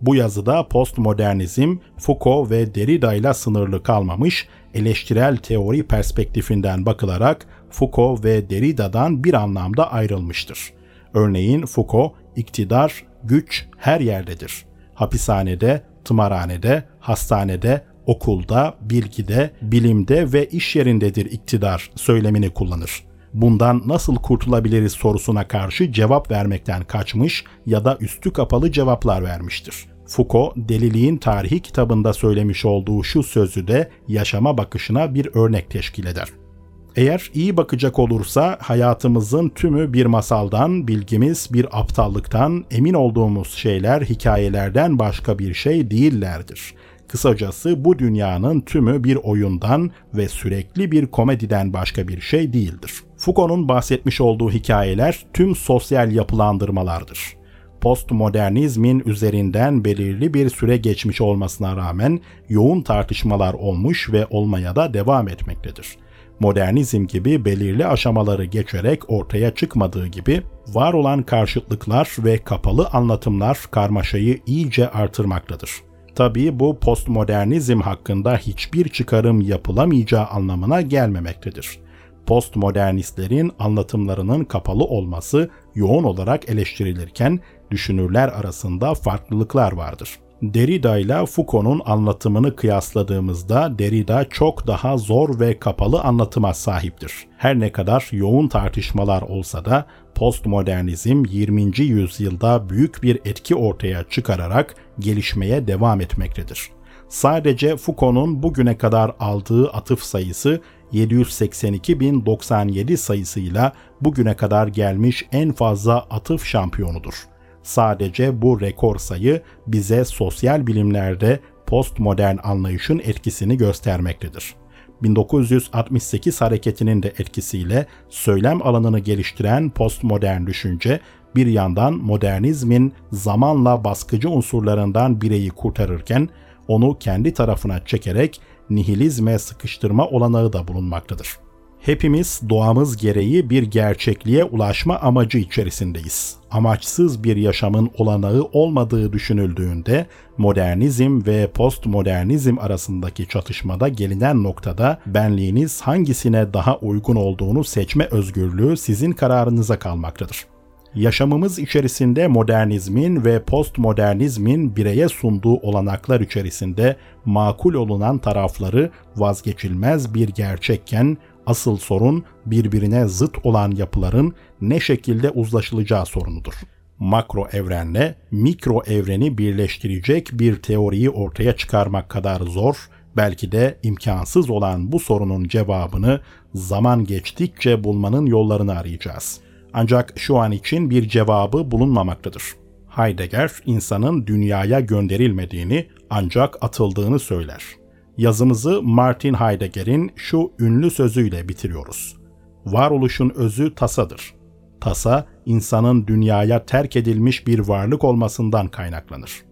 Bu yazıda postmodernizm Foucault ve Derrida ile sınırlı kalmamış, eleştirel teori perspektifinden bakılarak Foucault ve Derrida'dan bir anlamda ayrılmıştır. Örneğin Foucault, iktidar, güç her yerdedir. Hapishanede, tımarhanede, hastanede, okulda, bilgide, bilimde ve iş yerindedir iktidar söylemini kullanır. Bundan nasıl kurtulabiliriz sorusuna karşı cevap vermekten kaçmış ya da üstü kapalı cevaplar vermiştir. Foucault, Deliliğin Tarihi kitabında söylemiş olduğu şu sözü de yaşama bakışına bir örnek teşkil eder. Eğer iyi bakacak olursa hayatımızın tümü bir masaldan, bilgimiz bir aptallıktan, emin olduğumuz şeyler hikayelerden başka bir şey değillerdir. Kısacası bu dünyanın tümü bir oyundan ve sürekli bir komediden başka bir şey değildir. Foucault'un bahsetmiş olduğu hikayeler tüm sosyal yapılandırmalardır. Postmodernizmin üzerinden belirli bir süre geçmiş olmasına rağmen yoğun tartışmalar olmuş ve olmaya da devam etmektedir modernizm gibi belirli aşamaları geçerek ortaya çıkmadığı gibi var olan karşıtlıklar ve kapalı anlatımlar karmaşayı iyice artırmaktadır. Tabii bu postmodernizm hakkında hiçbir çıkarım yapılamayacağı anlamına gelmemektedir. Postmodernistlerin anlatımlarının kapalı olması yoğun olarak eleştirilirken düşünürler arasında farklılıklar vardır. Derrida ile Foucault'un anlatımını kıyasladığımızda Derrida çok daha zor ve kapalı anlatıma sahiptir. Her ne kadar yoğun tartışmalar olsa da postmodernizm 20. yüzyılda büyük bir etki ortaya çıkararak gelişmeye devam etmektedir. Sadece Foucault'un bugüne kadar aldığı atıf sayısı 782.097 sayısıyla bugüne kadar gelmiş en fazla atıf şampiyonudur. Sadece bu rekor sayı bize sosyal bilimlerde postmodern anlayışın etkisini göstermektedir. 1968 hareketinin de etkisiyle söylem alanını geliştiren postmodern düşünce bir yandan modernizmin zamanla baskıcı unsurlarından bireyi kurtarırken onu kendi tarafına çekerek nihilizme sıkıştırma olanağı da bulunmaktadır. Hepimiz doğamız gereği bir gerçekliğe ulaşma amacı içerisindeyiz. Amaçsız bir yaşamın olanağı olmadığı düşünüldüğünde modernizm ve postmodernizm arasındaki çatışmada gelinen noktada benliğiniz hangisine daha uygun olduğunu seçme özgürlüğü sizin kararınıza kalmaktadır. Yaşamımız içerisinde modernizmin ve postmodernizmin bireye sunduğu olanaklar içerisinde makul olunan tarafları vazgeçilmez bir gerçekken Asıl sorun birbirine zıt olan yapıların ne şekilde uzlaşılacağı sorunudur. Makro evrenle mikro evreni birleştirecek bir teoriyi ortaya çıkarmak kadar zor, belki de imkansız olan bu sorunun cevabını zaman geçtikçe bulmanın yollarını arayacağız. Ancak şu an için bir cevabı bulunmamaktadır. Heidegger insanın dünyaya gönderilmediğini ancak atıldığını söyler yazımızı Martin Heidegger'in şu ünlü sözüyle bitiriyoruz. Varoluşun özü tasadır. Tasa, insanın dünyaya terk edilmiş bir varlık olmasından kaynaklanır.